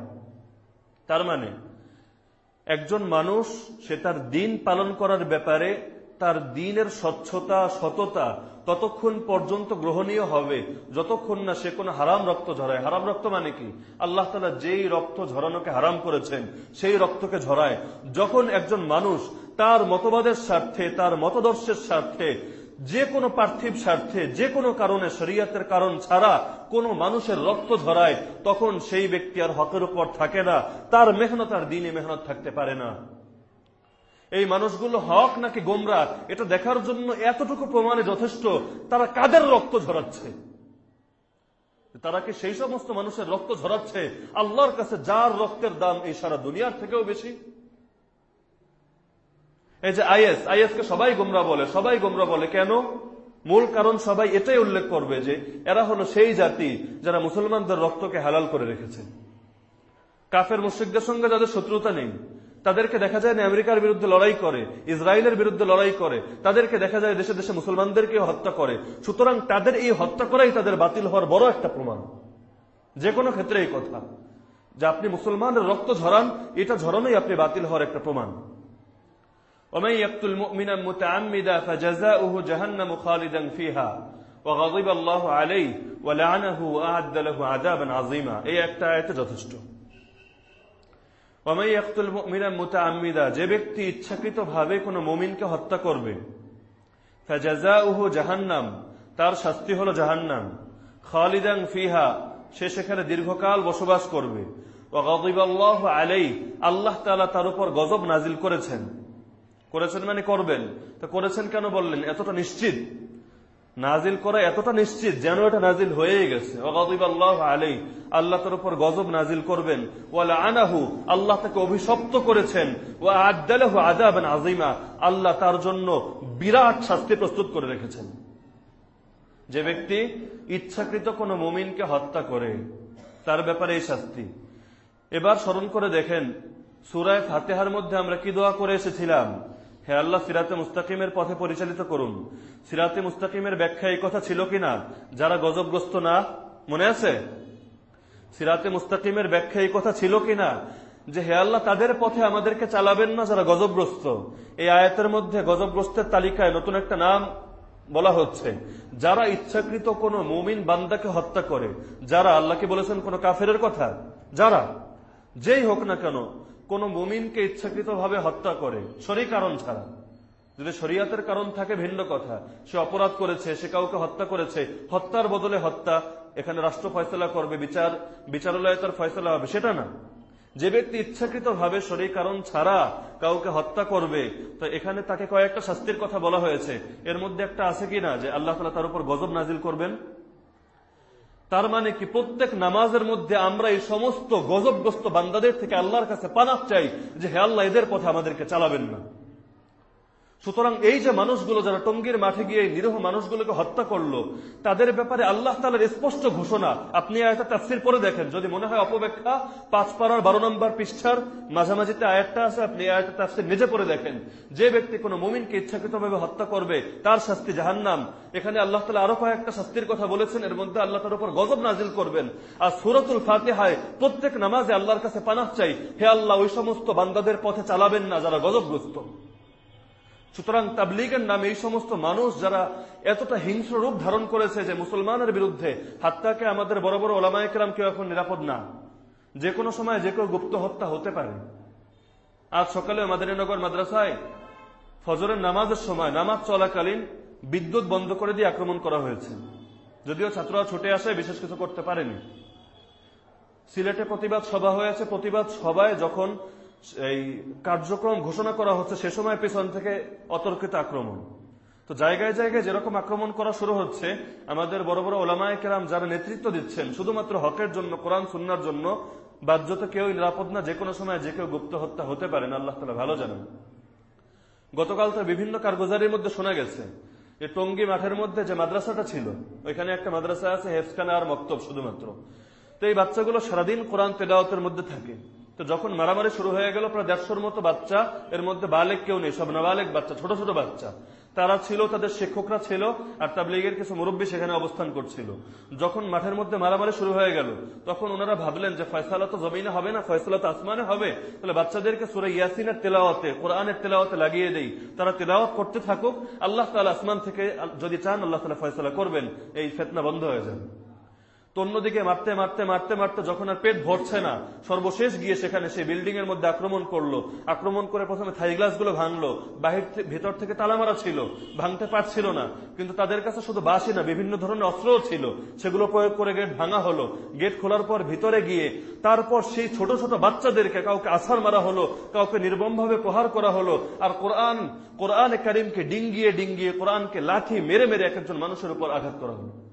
তার মানে একজন মানুষ, সে তার দিন পালন করার ব্যাপারে তার দিনের স্বচ্ছতা, সততা ততক্ষণ পর্যন্ত গ্রহণীয় হবে, যতক্ষণ না সে কোনো হারাম রক্ত ঝরায়। হারাম রক্ত মানে কি? আল্লাহ তালা যেই রক্ত ঝরানোকে হারাম করেছেন, সেই রক্তকে ঝরায়। যখন একজন মানুষ তার মতবাদের স্বার্থে, তার মতদর্শের স্বার্থে, যে কোনো পার্থিব স্বার্থে, যে কোনো কারণে শরীয়তের কারণ ছাড়া কোনো মানুষের রক্ত ঝরায় তখন সেই ব্যক্তি আর হকের উপর থাকে না। তার মেহনত আর দিনে মেহনত থাকতে পারে না। এই মানুষগুলো হক নাকি গোমরা, এটা দেখার জন্য এতটুকু প্রমাণে যথেষ্ট। তারা কাদের রক্ত ঝরাচ্ছে? তারা কি সেই সমস্ত মানুষের রক্ত ঝরাচ্ছে? আল্লাহর কাছে যার রক্তের দাম এই সারা দুনিয়ার থেকেও বেশি? এই যে আইএস আইএস কে সবাই গোমরা বলে, সবাই গোমরা বলে, কেন? মূল কারণ সবাই এটাই উল্লেখ করবে যে এরা হলো সেই জাতি যারা মুসলমানদের রক্তকে হালাল করে রেখেছে। কাফের মুশ্রিকদের সঙ্গে যাদের শত্রুতা নেই, তাদেরকে দেখা যায় না আমেরিকার বিরুদ্ধে লড়াই করে, ইসরায়েলের বিরুদ্ধে লড়াই করে, তাদেরকে দেখা যায় দেশে দেশে মুসলমানদেরকে হত্যা করে। সুতরাং তাদের এই হত্যা করাই তাদের বাতিল হওয়ার বড় একটা প্রমাণ। যে কোনো ক্ষেত্রে এই কথা। যে আপনি মুসলমানের রক্ত ঝরান, এটা ঝরানোই আপনি বাতিল হওয়ার একটা প্রমাণ। ومن يقتل مؤمنا متعمدا فجزاؤه جهنم خالدا فيها وغضب الله عليه ولعنه وأعد له عذابا عظيما এই একটা আয়াতে যথেষ্ট ومن يقتل مؤمنا متعمدا যে ব্যক্তি ইচ্ছাকৃতভাবে কোনো মুমিনকে হত্যা করবে فجزاؤه জাহান্নাম তার শাস্তি হলো জাহান্নাম খালিদান ফিহা সে সেখানে দীর্ঘকাল বসবাস করবে وغضب الله عليه আল্লাহ তাআলা তার উপর গজব নাজিল করেছেন করেছেন মানে করবেন। তো করেছেন কেন বললেন? এতটা নিশ্চিত। নাজিল করা এতটা নিশ্চিত যেন এটা নাজিল হয়ে গেছে। আলাই আল্লাহ তার উপর গজব নাজিল করবেন। ওয়ালা আনাহু আল্লাহ তাকে অভিশপ্ত করেছেন। ও আদালাহু আদাবেন আজিমা আল্লাহ তার জন্য বিরাট শাস্তি প্রস্তুত করে রেখেছেন। যে ব্যক্তি ইচ্ছাকৃত কোন মুমিনকে হত্যা করে, তার ব্যাপারে এই শাস্তি। এবার স্মরণ করে দেখেন, সুরায় ফাতেহার মধ্যে আমরা কি দোয়া করে এসেছিলাম? হে আল্লাহ, সিরাতে মুস্তাকিমের পথে পরিচালিত করুন। সিরাতে মুস্তাকিমের ব্যাখ্যা এই কথা ছিল কিনা, যারা গজবগ্রস্ত না, মনে আছে? সিরাতে মুস্তাকিমের ব্যাখ্যা এই কথা ছিল কিনা, যে হে আল্লাহ, তাদের পথে আমাদেরকে চালাবেন না যারা গজবগ্রস্ত। এই আয়াতের মধ্যে গজবগ্রস্তের তালিকায় নতুন একটা নাম বলা হচ্ছে। যারা ইচ্ছাকৃত কোন মুমিন বান্দাকে হত্যা করে, যারা, আল্লাহকে বলেছেন কোন কাফের কথা, যারা, যেই হোক না কেন কোন মুমিনকে ইচ্ছাকৃত ভাবে হত্যা করে, শরী কারণ ছাড়া। যদি শরিয়াতের কারণ থাকে, ভিন্ন কথা। সে অপরাধ করেছে, সে কাউকে হত্যা করেছে, হত্যার বদলে হত্যা। এখানে রাষ্ট্র ফয়সলা করবে, বিচার, বিচারালয়ে তার ফয়সলা হবে, সেটা না। যে ব্যক্তি ইচ্ছাকৃত ভাবে শরীর কারণ ছাড়া কাউকে হত্যা করবে, তো এখানে তাকে কয়েকটা শাস্তির কথা বলা হয়েছে। এর মধ্যে একটা আছে কি না, যে আল্লাহ তালা তার উপর গজব নাজিল করবেন? তার মানে কি প্রত্যেক নামাজের মধ্যে আমরা এই সমস্ত গজবগ্রস্ত বান্দাদের থেকে আল্লাহর কাছে পানাপ চাই যে হে আল্লাহ, এদের পথে আমাদেরকে চালাবেন না। সুতরাং এই যে মানুষগুলো যারা টঙ্গির মাঠে গিয়ে নিরহ মানুষগুলোকে হত্যা করল, তাদের ব্যাপারে আল্লাহ তালের স্পষ্ট ঘোষণা। আপনি আয়তা তাফসির পরে দেখেন। যদি মনে হয় অপব্যাখ্যা, পাঁচ পাড়ার বারো নম্বর পৃষ্ঠার মাঝামাঝিতে আয়াতটা আছে, আপনি আয়তা তাফসির নিজে পরে দেখেন। যে ব্যক্তি কোনো মুমিনকে ইচ্ছাকৃতভাবে হত্যা করবে, তার শাস্তি জাহান্নাম। এখানে আল্লাহ তালা আরও কয়েকটা শাস্তির কথা বলেছেন, এর মধ্যে আল্লাহ তার উপর গজব নাজিল করবেন। আর সুরতুল ফাতেহায় প্রত্যেক নামাজে আল্লাহর কাছে পানাহ চাই। হে আল্লাহ, ওই সমস্ত বান্দাদের পথে চালাবেন না যারা গজবগ্রস্ত। সুতরাং তাবলিগের নামে এই সমস্ত মানুষ যারা এতটা হিংস্র রূপ ধারণ করেছে যে মুসলমানের বিরুদ্ধে হাত্তাকে আমাদের বড় বড় ওলামায়কেরাম কেউ এখন নিরাপদ না। যে কোনো সময় যে কেউ গুপ্ত হত্যা হতে পারে। আজ সকালে মাদারীনগর মাদ্রাসায় ফজরের নামাজের সময় নামাজ চলাকালীন বিদ্যুৎ বন্ধ করে দিয়ে আক্রমণ করা হয়েছে। যদিও ছাত্ররা ছুটে আসে, বিশেষ কিছু করতে পারেনি। সিলেটে প্রতিবাদ সভা হয়েছে। প্রতিবাদ সভায় যখন এই কার্যক্রম ঘোষণা করা হচ্ছে সে সময় পেছন থেকে অতর্কিত আক্রমণ। তো জায়গায় জায়গায় যেরকম আক্রমণ করা শুরু হচ্ছে, আমাদের বড় বড় ওলামায় কেরাম যারা নেতৃত্ব দিচ্ছেন, শুধুমাত্র হকের জন্য, কোরআন, সুন্নার জন্য বাধ্যত কেউ নিরাপদ না যে কোনো সময় যে কেউ গুপ্ত হত্যা হতে পারেন আল্লাহ তালা ভালো জানেন। গতকাল তো বিভিন্ন কারগুজারির মধ্যে শোনা গেছে যে টঙ্গি মাঠের মধ্যে যে মাদ্রাসাটা ছিল, ওইখানে একটা মাদ্রাসা আছে হেফখানা আর মক্তব শুধুমাত্র। তো এই বাচ্চাগুলো সারাদিন কোরআন তেদাওয়াতের মধ্যে থাকে। তো যখন মারামারি শুরু হয়ে গেল, প্রায় দেড়শোর মতো বাচ্চা, এর মধ্যে বালেক কেউ নেই, সব নাবালেক বাচ্চা, ছোট ছোট বাচ্চা। তারা ছিল, তাদের শিক্ষকরা ছিল, আর তাবলিগের কিছু মুরব্বী সেখানে অবস্থান করছিল। যখন মাঠের মধ্যে মারামারি শুরু হয়ে গেল, তখন ওনারা ভাবলেন যে ফয়সালা তো জমিনে হবে না, ফয়সালা তো আসমানে হবে। তাহলে বাচ্চাদেরকে সুরে ইয়াসিনের তেলাওয়াতে, কোরআনের তেলাওয়াতে লাগিয়ে দেই। তারা তেলাওয়াত করতে থাকুক, আল্লাহ তালা আসমান থেকে যদি চান, আল্লাহ তালা ফয়সালা করবেন, এই ফেতনা বন্ধ হয়ে যাবে। তো অন্যদিকে মারতে মারতে মারতে মারতে যখন আর পেট ভরছে না, সর্বশেষ গিয়ে সেখানে সেই বিল্ডিং এর মধ্যে আক্রমণ করল। আক্রমণ করে প্রথমে থাই গ্লাসগুলো ভাঙলো। বাহির ভেতর থেকে তালা মারা ছিল। ভাঙতে পারছিল না। কিন্তু তাদের কাছে শুধু বাসি না, বিভিন্ন ধরনের অস্ত্রও ছিল। সেগুলো প্রয়োগ করে গেট ভাঙা হলো। গেট খোলার পর ভিতরে গিয়ে, তারপর সেই ছোট ছোট বাচ্চাদেরকে কাউকে আছার মারা হলো, কাউকে নির্মমভাবে প্রহার করা হলো। আর কোরআন কোরআন করিমকে ডিঙ্গিয়ে ডিঙ্গিয়ে কোরআনকে লাঠি মেরে মেরে এক একজন মানুষের উপর আঘাত করা হলো।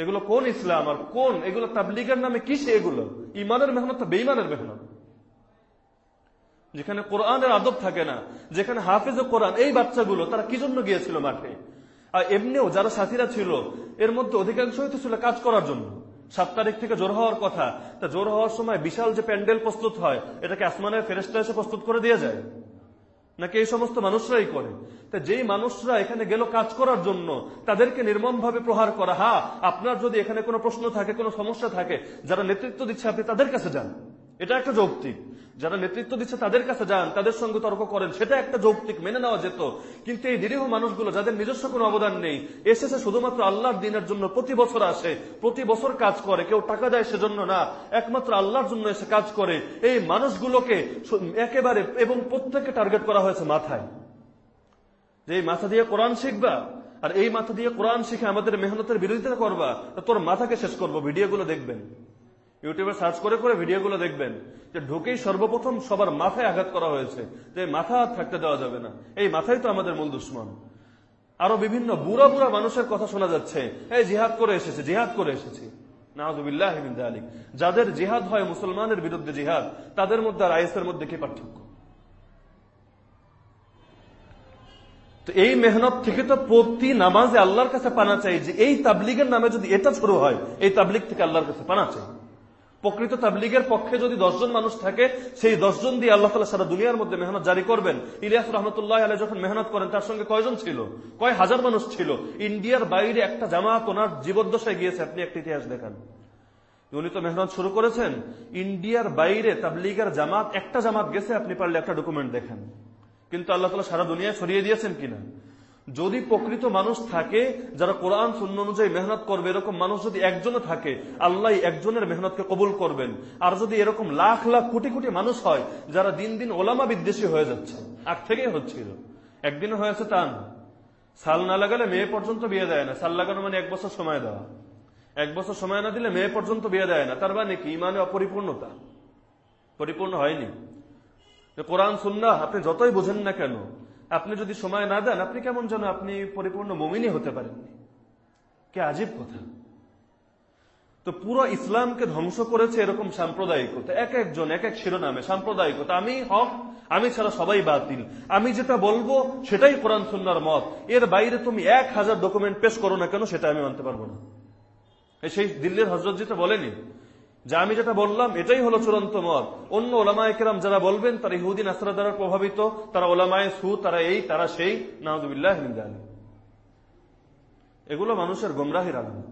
এগুলো কোন ইসলাম আর কোন, এগুলো তাবলিগের নামে কিসে এগুলো? ইমানের মেহনত বেইমানের মেহনত। যেখানে কোরআনের আদব থাকে না, যেখানে হাফিজ কোরআন, এই বাচ্চাগুলো, তারা কি জন্য গিয়েছিল মাঠে? আর এমনিও যারা সাথীরা ছিল, এর মধ্যে অধিকাংশই তো ছিল কাজ করার জন্য। সাত তারিখ থেকে জোর হওয়ার কথা। তা জোর হওয়ার সময় বিশাল যে প্যান্ডেল প্রস্তুত হয়, এটাকে আসমানের ফেরেস্তা এসে প্রস্তুত করে দিয়ে যায়। নাকি এই সমস্ত মানুষরাই করে? তা যেই মানুষরা এখানে গেল কাজ করার জন্য, তাদেরকে নির্মমভাবে প্রহার করা, হা, আপনার যদি এখানে কোনো প্রশ্ন থাকে, কোনো সমস্যা থাকে, যারা নেতৃত্ব দিচ্ছে, আপনি তাদের কাছে যান। এটা একটা যৌক্তিক। যারা নেতৃত্ব দিচ্ছে তাদের কাছে যান, তাদের সঙ্গে তর্ক করেন, সেটা একটা যৌক্তিক, মেনে নেওয়া যেত। কিন্তু এই নিরীহ মানুষগুলো, যাদের নিজস্ব কোনো অবদান নেই, এসেছে শুধুমাত্র আল্লাহর দিনের জন্য, প্রতি বছর আসে, প্রতি বছর কাজ করে, কেউ টাকা দেয় সেজন্য না, একমাত্র আল্লাহর জন্য এসে কাজ করে। এই মানুষগুলোকে একেবারে এবং প্রত্যেককে টার্গেট করা হয়েছে মাথায়। যে এই মাথা দিয়ে কোরআন শিখবা, আর এই মাথা দিয়ে কোরআন শিখে আমাদের মেহনতের বিরোধিতা করবা তোর মাথাকে শেষ করব, ভিডিওগুলো দেখবেন। ইউটিউবে সার্চ করে করে ভিডিওগুলো দেখবেন যে ঢুকেই সর্বপ্রথম সবার মাথায় আঘাত করা হয়েছে যে মাথা থাকতে দেওয়া যাবে না। এই মাথাই তো আমাদের মূল দুশ্মন। আরও বিভিন্ন বুড়া বুড়া মানুষের কথা শোনা যাচ্ছে। এই জিহাদ করে এসেছে, জিহাদ করে এসেছি। যাদের জিহাদ হয় মুসলমানের বিরুদ্ধে জিহাদ, তাদের মধ্যে আর আইএসের মধ্যে কি পার্থক্য? তো এই মেহনত থেকে তো প্রতি নামাজে আল্লাহর কাছে পানা চাই যে এই তাবলিগের নামে যদি এটা শুরু হয়, এই তাবলিগ থেকে আল্লাহর কাছে পানা চাই। প্রকৃত তাবলিগের পক্ষে যদি দশজন মানুষ থাকে, সেই দশজন দিয়ে আল্লাহ তালা সারা দুনিয়ার মধ্যে মেহনত জারি করবেন। ইলিয়াস রহমতুল্লাহ আলী যখন মেহনত করেন, তার সঙ্গে কয়জন ছিল? কয় হাজার মানুষ ছিল। ইন্ডিয়ার বাইরে একটা জামাত ওনার জীবদ্দশায় গিয়েছে। আপনি একটা ইতিহাস দেখান। উনি তো মেহনত শুরু করেছেন। ইন্ডিয়ার বাইরে তাবলিগের জামাত, একটা জামাত গেছে, আপনি পারলে একটা ডকুমেন্ট দেখেন। কিন্তু আল্লাহ তালা সারা দুনিয়া ছড়িয়ে দিয়েছেন কিনা? যদি প্রকৃত মানুষ থাকে, যারা কোরআন শূন্য অনুযায়ী মেহনত করবে, এরকম মানুষ যদি একজনও থাকে, আল্লাহ একজনের মেহনতকে কবুল করবেন। আর যদি এরকম লাখ লাখ কোটি কোটি মানুষ হয়, যারা দিন দিন ওলামা বিদ্বেষী হয়ে যাচ্ছে, আগ থেকেই হচ্ছিল। একদিনও হয়েছে তা না। সাল না লাগালে মেয়ে পর্যন্ত বিয়ে দেয় না। সাল লাগানো মানে এক বছর সময় দেওয়া। এক বছর সময় না দিলে মেয়ে পর্যন্ত বিয়ে দেয় না। তার মানে কি? ইমানে অপরিপূর্ণতা। পরিপূর্ণ হয়নি। কোরআন, সুন্না, আপনি যতই বোঝেন না কেন আপনি যদি সময় না দেন, আপনি কেমন যেন আপনি পরিপূর্ণ মমিনী হতে পারেননি কে আজীব কথা। তো পুরো ইসলামকে ধ্বংস করেছে এরকম সাম্প্রদায়িকতা। এক একজন, এক এক শিরোনামে সাম্প্রদায়িকতা। আমি হক, আমি ছাড়া সবাই বাতিল। আমি যেটা বলব সেটাই কোরআন সুন্নার মত। এর বাইরে তুমি এক হাজার ডকুমেন্ট পেশ করো না কেন, সেটা আমি মানতে পারব না। সেই দিল্লির হজরত যেটা বলেনি যে আমি যেটা বললাম, এটাই হলো চূড়ান্ত মত। অন্য ওলামায় কেরাম যারা বলবেন, তারা ইহুদিন আসরা দ্বারা প্রভাবিত, তারা ওলামায় সু, তারা এই, তারা সেই নাহদুবিল্লাহ এগুলো মানুষের গোমরাহির আলাদা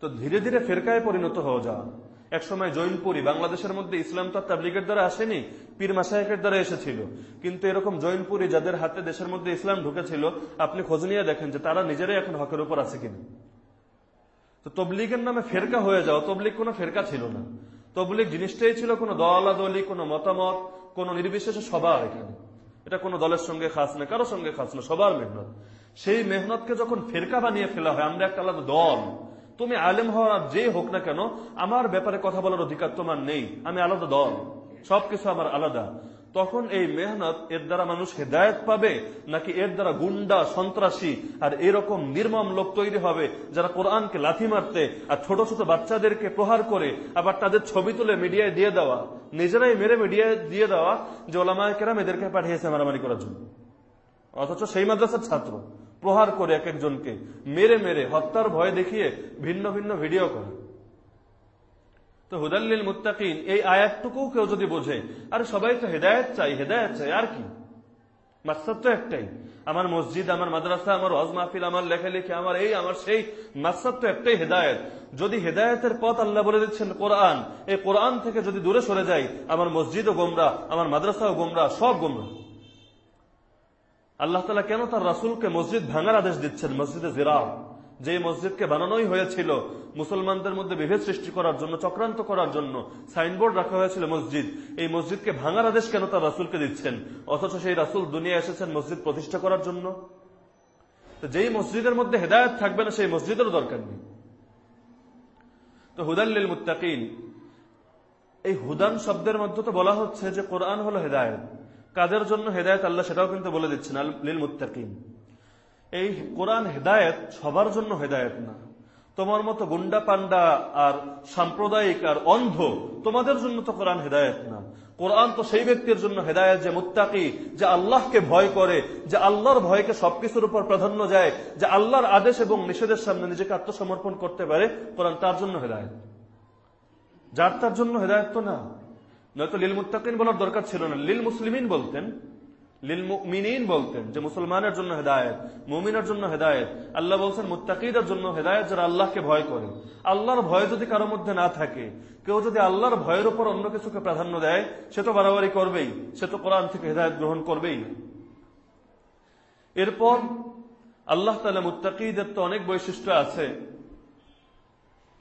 তো ধীরে ধীরে ফেরকায় পরিণত হওয়া যাওয়া একসময় জৈনপুরি, বাংলাদেশের মধ্যে ইসলাম তো তাবলিগের দ্বারা আসেনি, পীর মাসায়কের দ্বারা এসেছিল। কিন্তু এরকম জৈনপুরি, যাদের হাতে দেশের মধ্যে ইসলাম ঢুকেছিল, আপনি খোঁজ নিয়ে দেখেন যে তারা নিজেরাই এখন হকের উপর আছে কিনা। তো তবলিগের নামে ফেরকা হয়ে যাও। তবলিগ কোনো ফেরকা ছিল না। তবলিগ জিনিসটাই ছিল কোনো দলাদলি কোনো মতামত, কোনো নির্বিশেষে সবার এখানে। এটা কোনো দলের সঙ্গে খাস না কারও সঙ্গে খাস না সবার মেহনত। সেই মেহনতকে যখন ফেরকা বানিয়ে ফেলা হয়, আমরা একটা আলাদা দল। তুমি আলেম হওয়ার যে হোক না কেন, আমার ব্যাপারে কথা বলার অধিকার তোমার নেই। আমি আলাদা দল। সবকিছু আমার আলাদা। তখন এই মেহনত এর দ্বারা মানুষ হেদায়ত পাবে, নাকি এর দ্বারা গুন্ডা, সন্ত্রাসী আর এরকম নির্মম লোক তৈরি হবে যারা কোরআনকে লাথি মারতে আর ছোট ছোট বাচ্চাদেরকে প্রহার করে, আবার তাদের ছবি তুলে মিডিয়ায় দিয়ে দেওয়া, নিজেরাই মেরে মিডিয়ায় দিয়ে দেওয়া যে ওলামায় কেরাম এদেরকে পাঠিয়েছে মারামারি করার জন্য। অথচ সেই মাদ্রাসার ছাত্র প্রহার করে এক একজনকে মেরে মেরে হত্যার ভয় দেখিয়ে ভিন্ন ভিন্ন ভিডিও করে। তো হুদাল্লিল মুত্তাকিন, এই আয়াতটুকু কেউ যদি বোঝে, আর সবাই তো হেদায়ত চাই হেদায়ত চাই আর কি? মাকসাদ তো একটাই। আমার মসজিদ, আমার মাদ্রাসা, আমার হজ মাহফিল, আমার লেখালেখি, আমার এই, আমার সেই, মাকসাদ তো একটাই হেদায়ত। যদি হেদায়তের পথ আল্লাহ বলে দিচ্ছেন কোরআন, এই কোরআন থেকে যদি দূরে সরে যাই, আমার মসজিদও গোমরা, আমার মাদ্রাসাও গোমরা, সব গোমরা। আল্লাহ তালা কেন তার রাসুলকে মসজিদ ভাঙার আদেশ দিচ্ছেন? মসজিদে জিরা যে মসজিদকে বানানোই হয়েছিল মুসলমানদের মধ্যে বিভেদ সৃষ্টি করার জন্য, চক্রান্ত করার জন্য সাইনবোর্ড রাখা হয়েছিল মসজিদ। এই মসজিদকে ভাঙার আদেশ কেন তার রাসুলকে দিচ্ছেন? অথচ সেই রাসুল দুনিয়া এসেছেন মসজিদ প্রতিষ্ঠা করার জন্য? যেই মসজিদের মধ্যে হেদায়ত থাকবে না, সেই মসজিদেরও দরকার নেই। তো হুদাল্লিল মুত্তাকিন। এই হুদান শব্দের মধ্যে তো বলা হচ্ছে যে কোরআন হলো হেদায়ত। কাদের জন্য হেদায়ত? আল্লাহ সেটাও কিন্তু বলে দিচ্ছেন লিল মুত্তাকিন। এই কোরআন হেদায়ত সবার জন্য হেদায়ত না। তোমার মতো গুন্ডা পান্ডা আর সাম্প্রদায়িক আর অন্ধ তোমাদের জন্য তো কোরআন হেদায়ত না। কোরআন তো সেই ব্যক্তির জন্য হেদায়ত যে মুত্তাকি, যে আল্লাহকে ভয় করে, যে আল্লাহর ভয়কে সবকিছুর উপর প্রাধান্য যায় যে আল্লাহর আদেশ এবং নিষেধের সামনে নিজেকে আত্মসমর্পণ করতে পারে, কোরআন তার জন্য হেদায়ত। যার তার জন্য হেদায়ত তো না। নয়তো লীল মুত্তাকিন বলার দরকার ছিল না। লীল মুসলিমিন বলতেন লিল মিনীন বলতেন যে মুসলমানের জন্য হেদায়ত, মুমিনের জন্য হেদায়ত। আল্লাহ বলছেন, মুত্তাকিদের জন্য হেদায়ত যারা আল্লাহকে ভয় করে। আল্লাহর ভয় যদি কারোর মধ্যে না থাকে, কেউ যদি আল্লাহর ভয়ের উপর অন্য কিছুকে প্রাধান্য দেয়, সে তো বাড়াবাড়ি করবেই। সে তো কোরআন থেকে হেদায়ত গ্রহণ করবেই। এরপর আল্লাহ তালা মুত্তাকিদের তো অনেক বৈশিষ্ট্য আছে।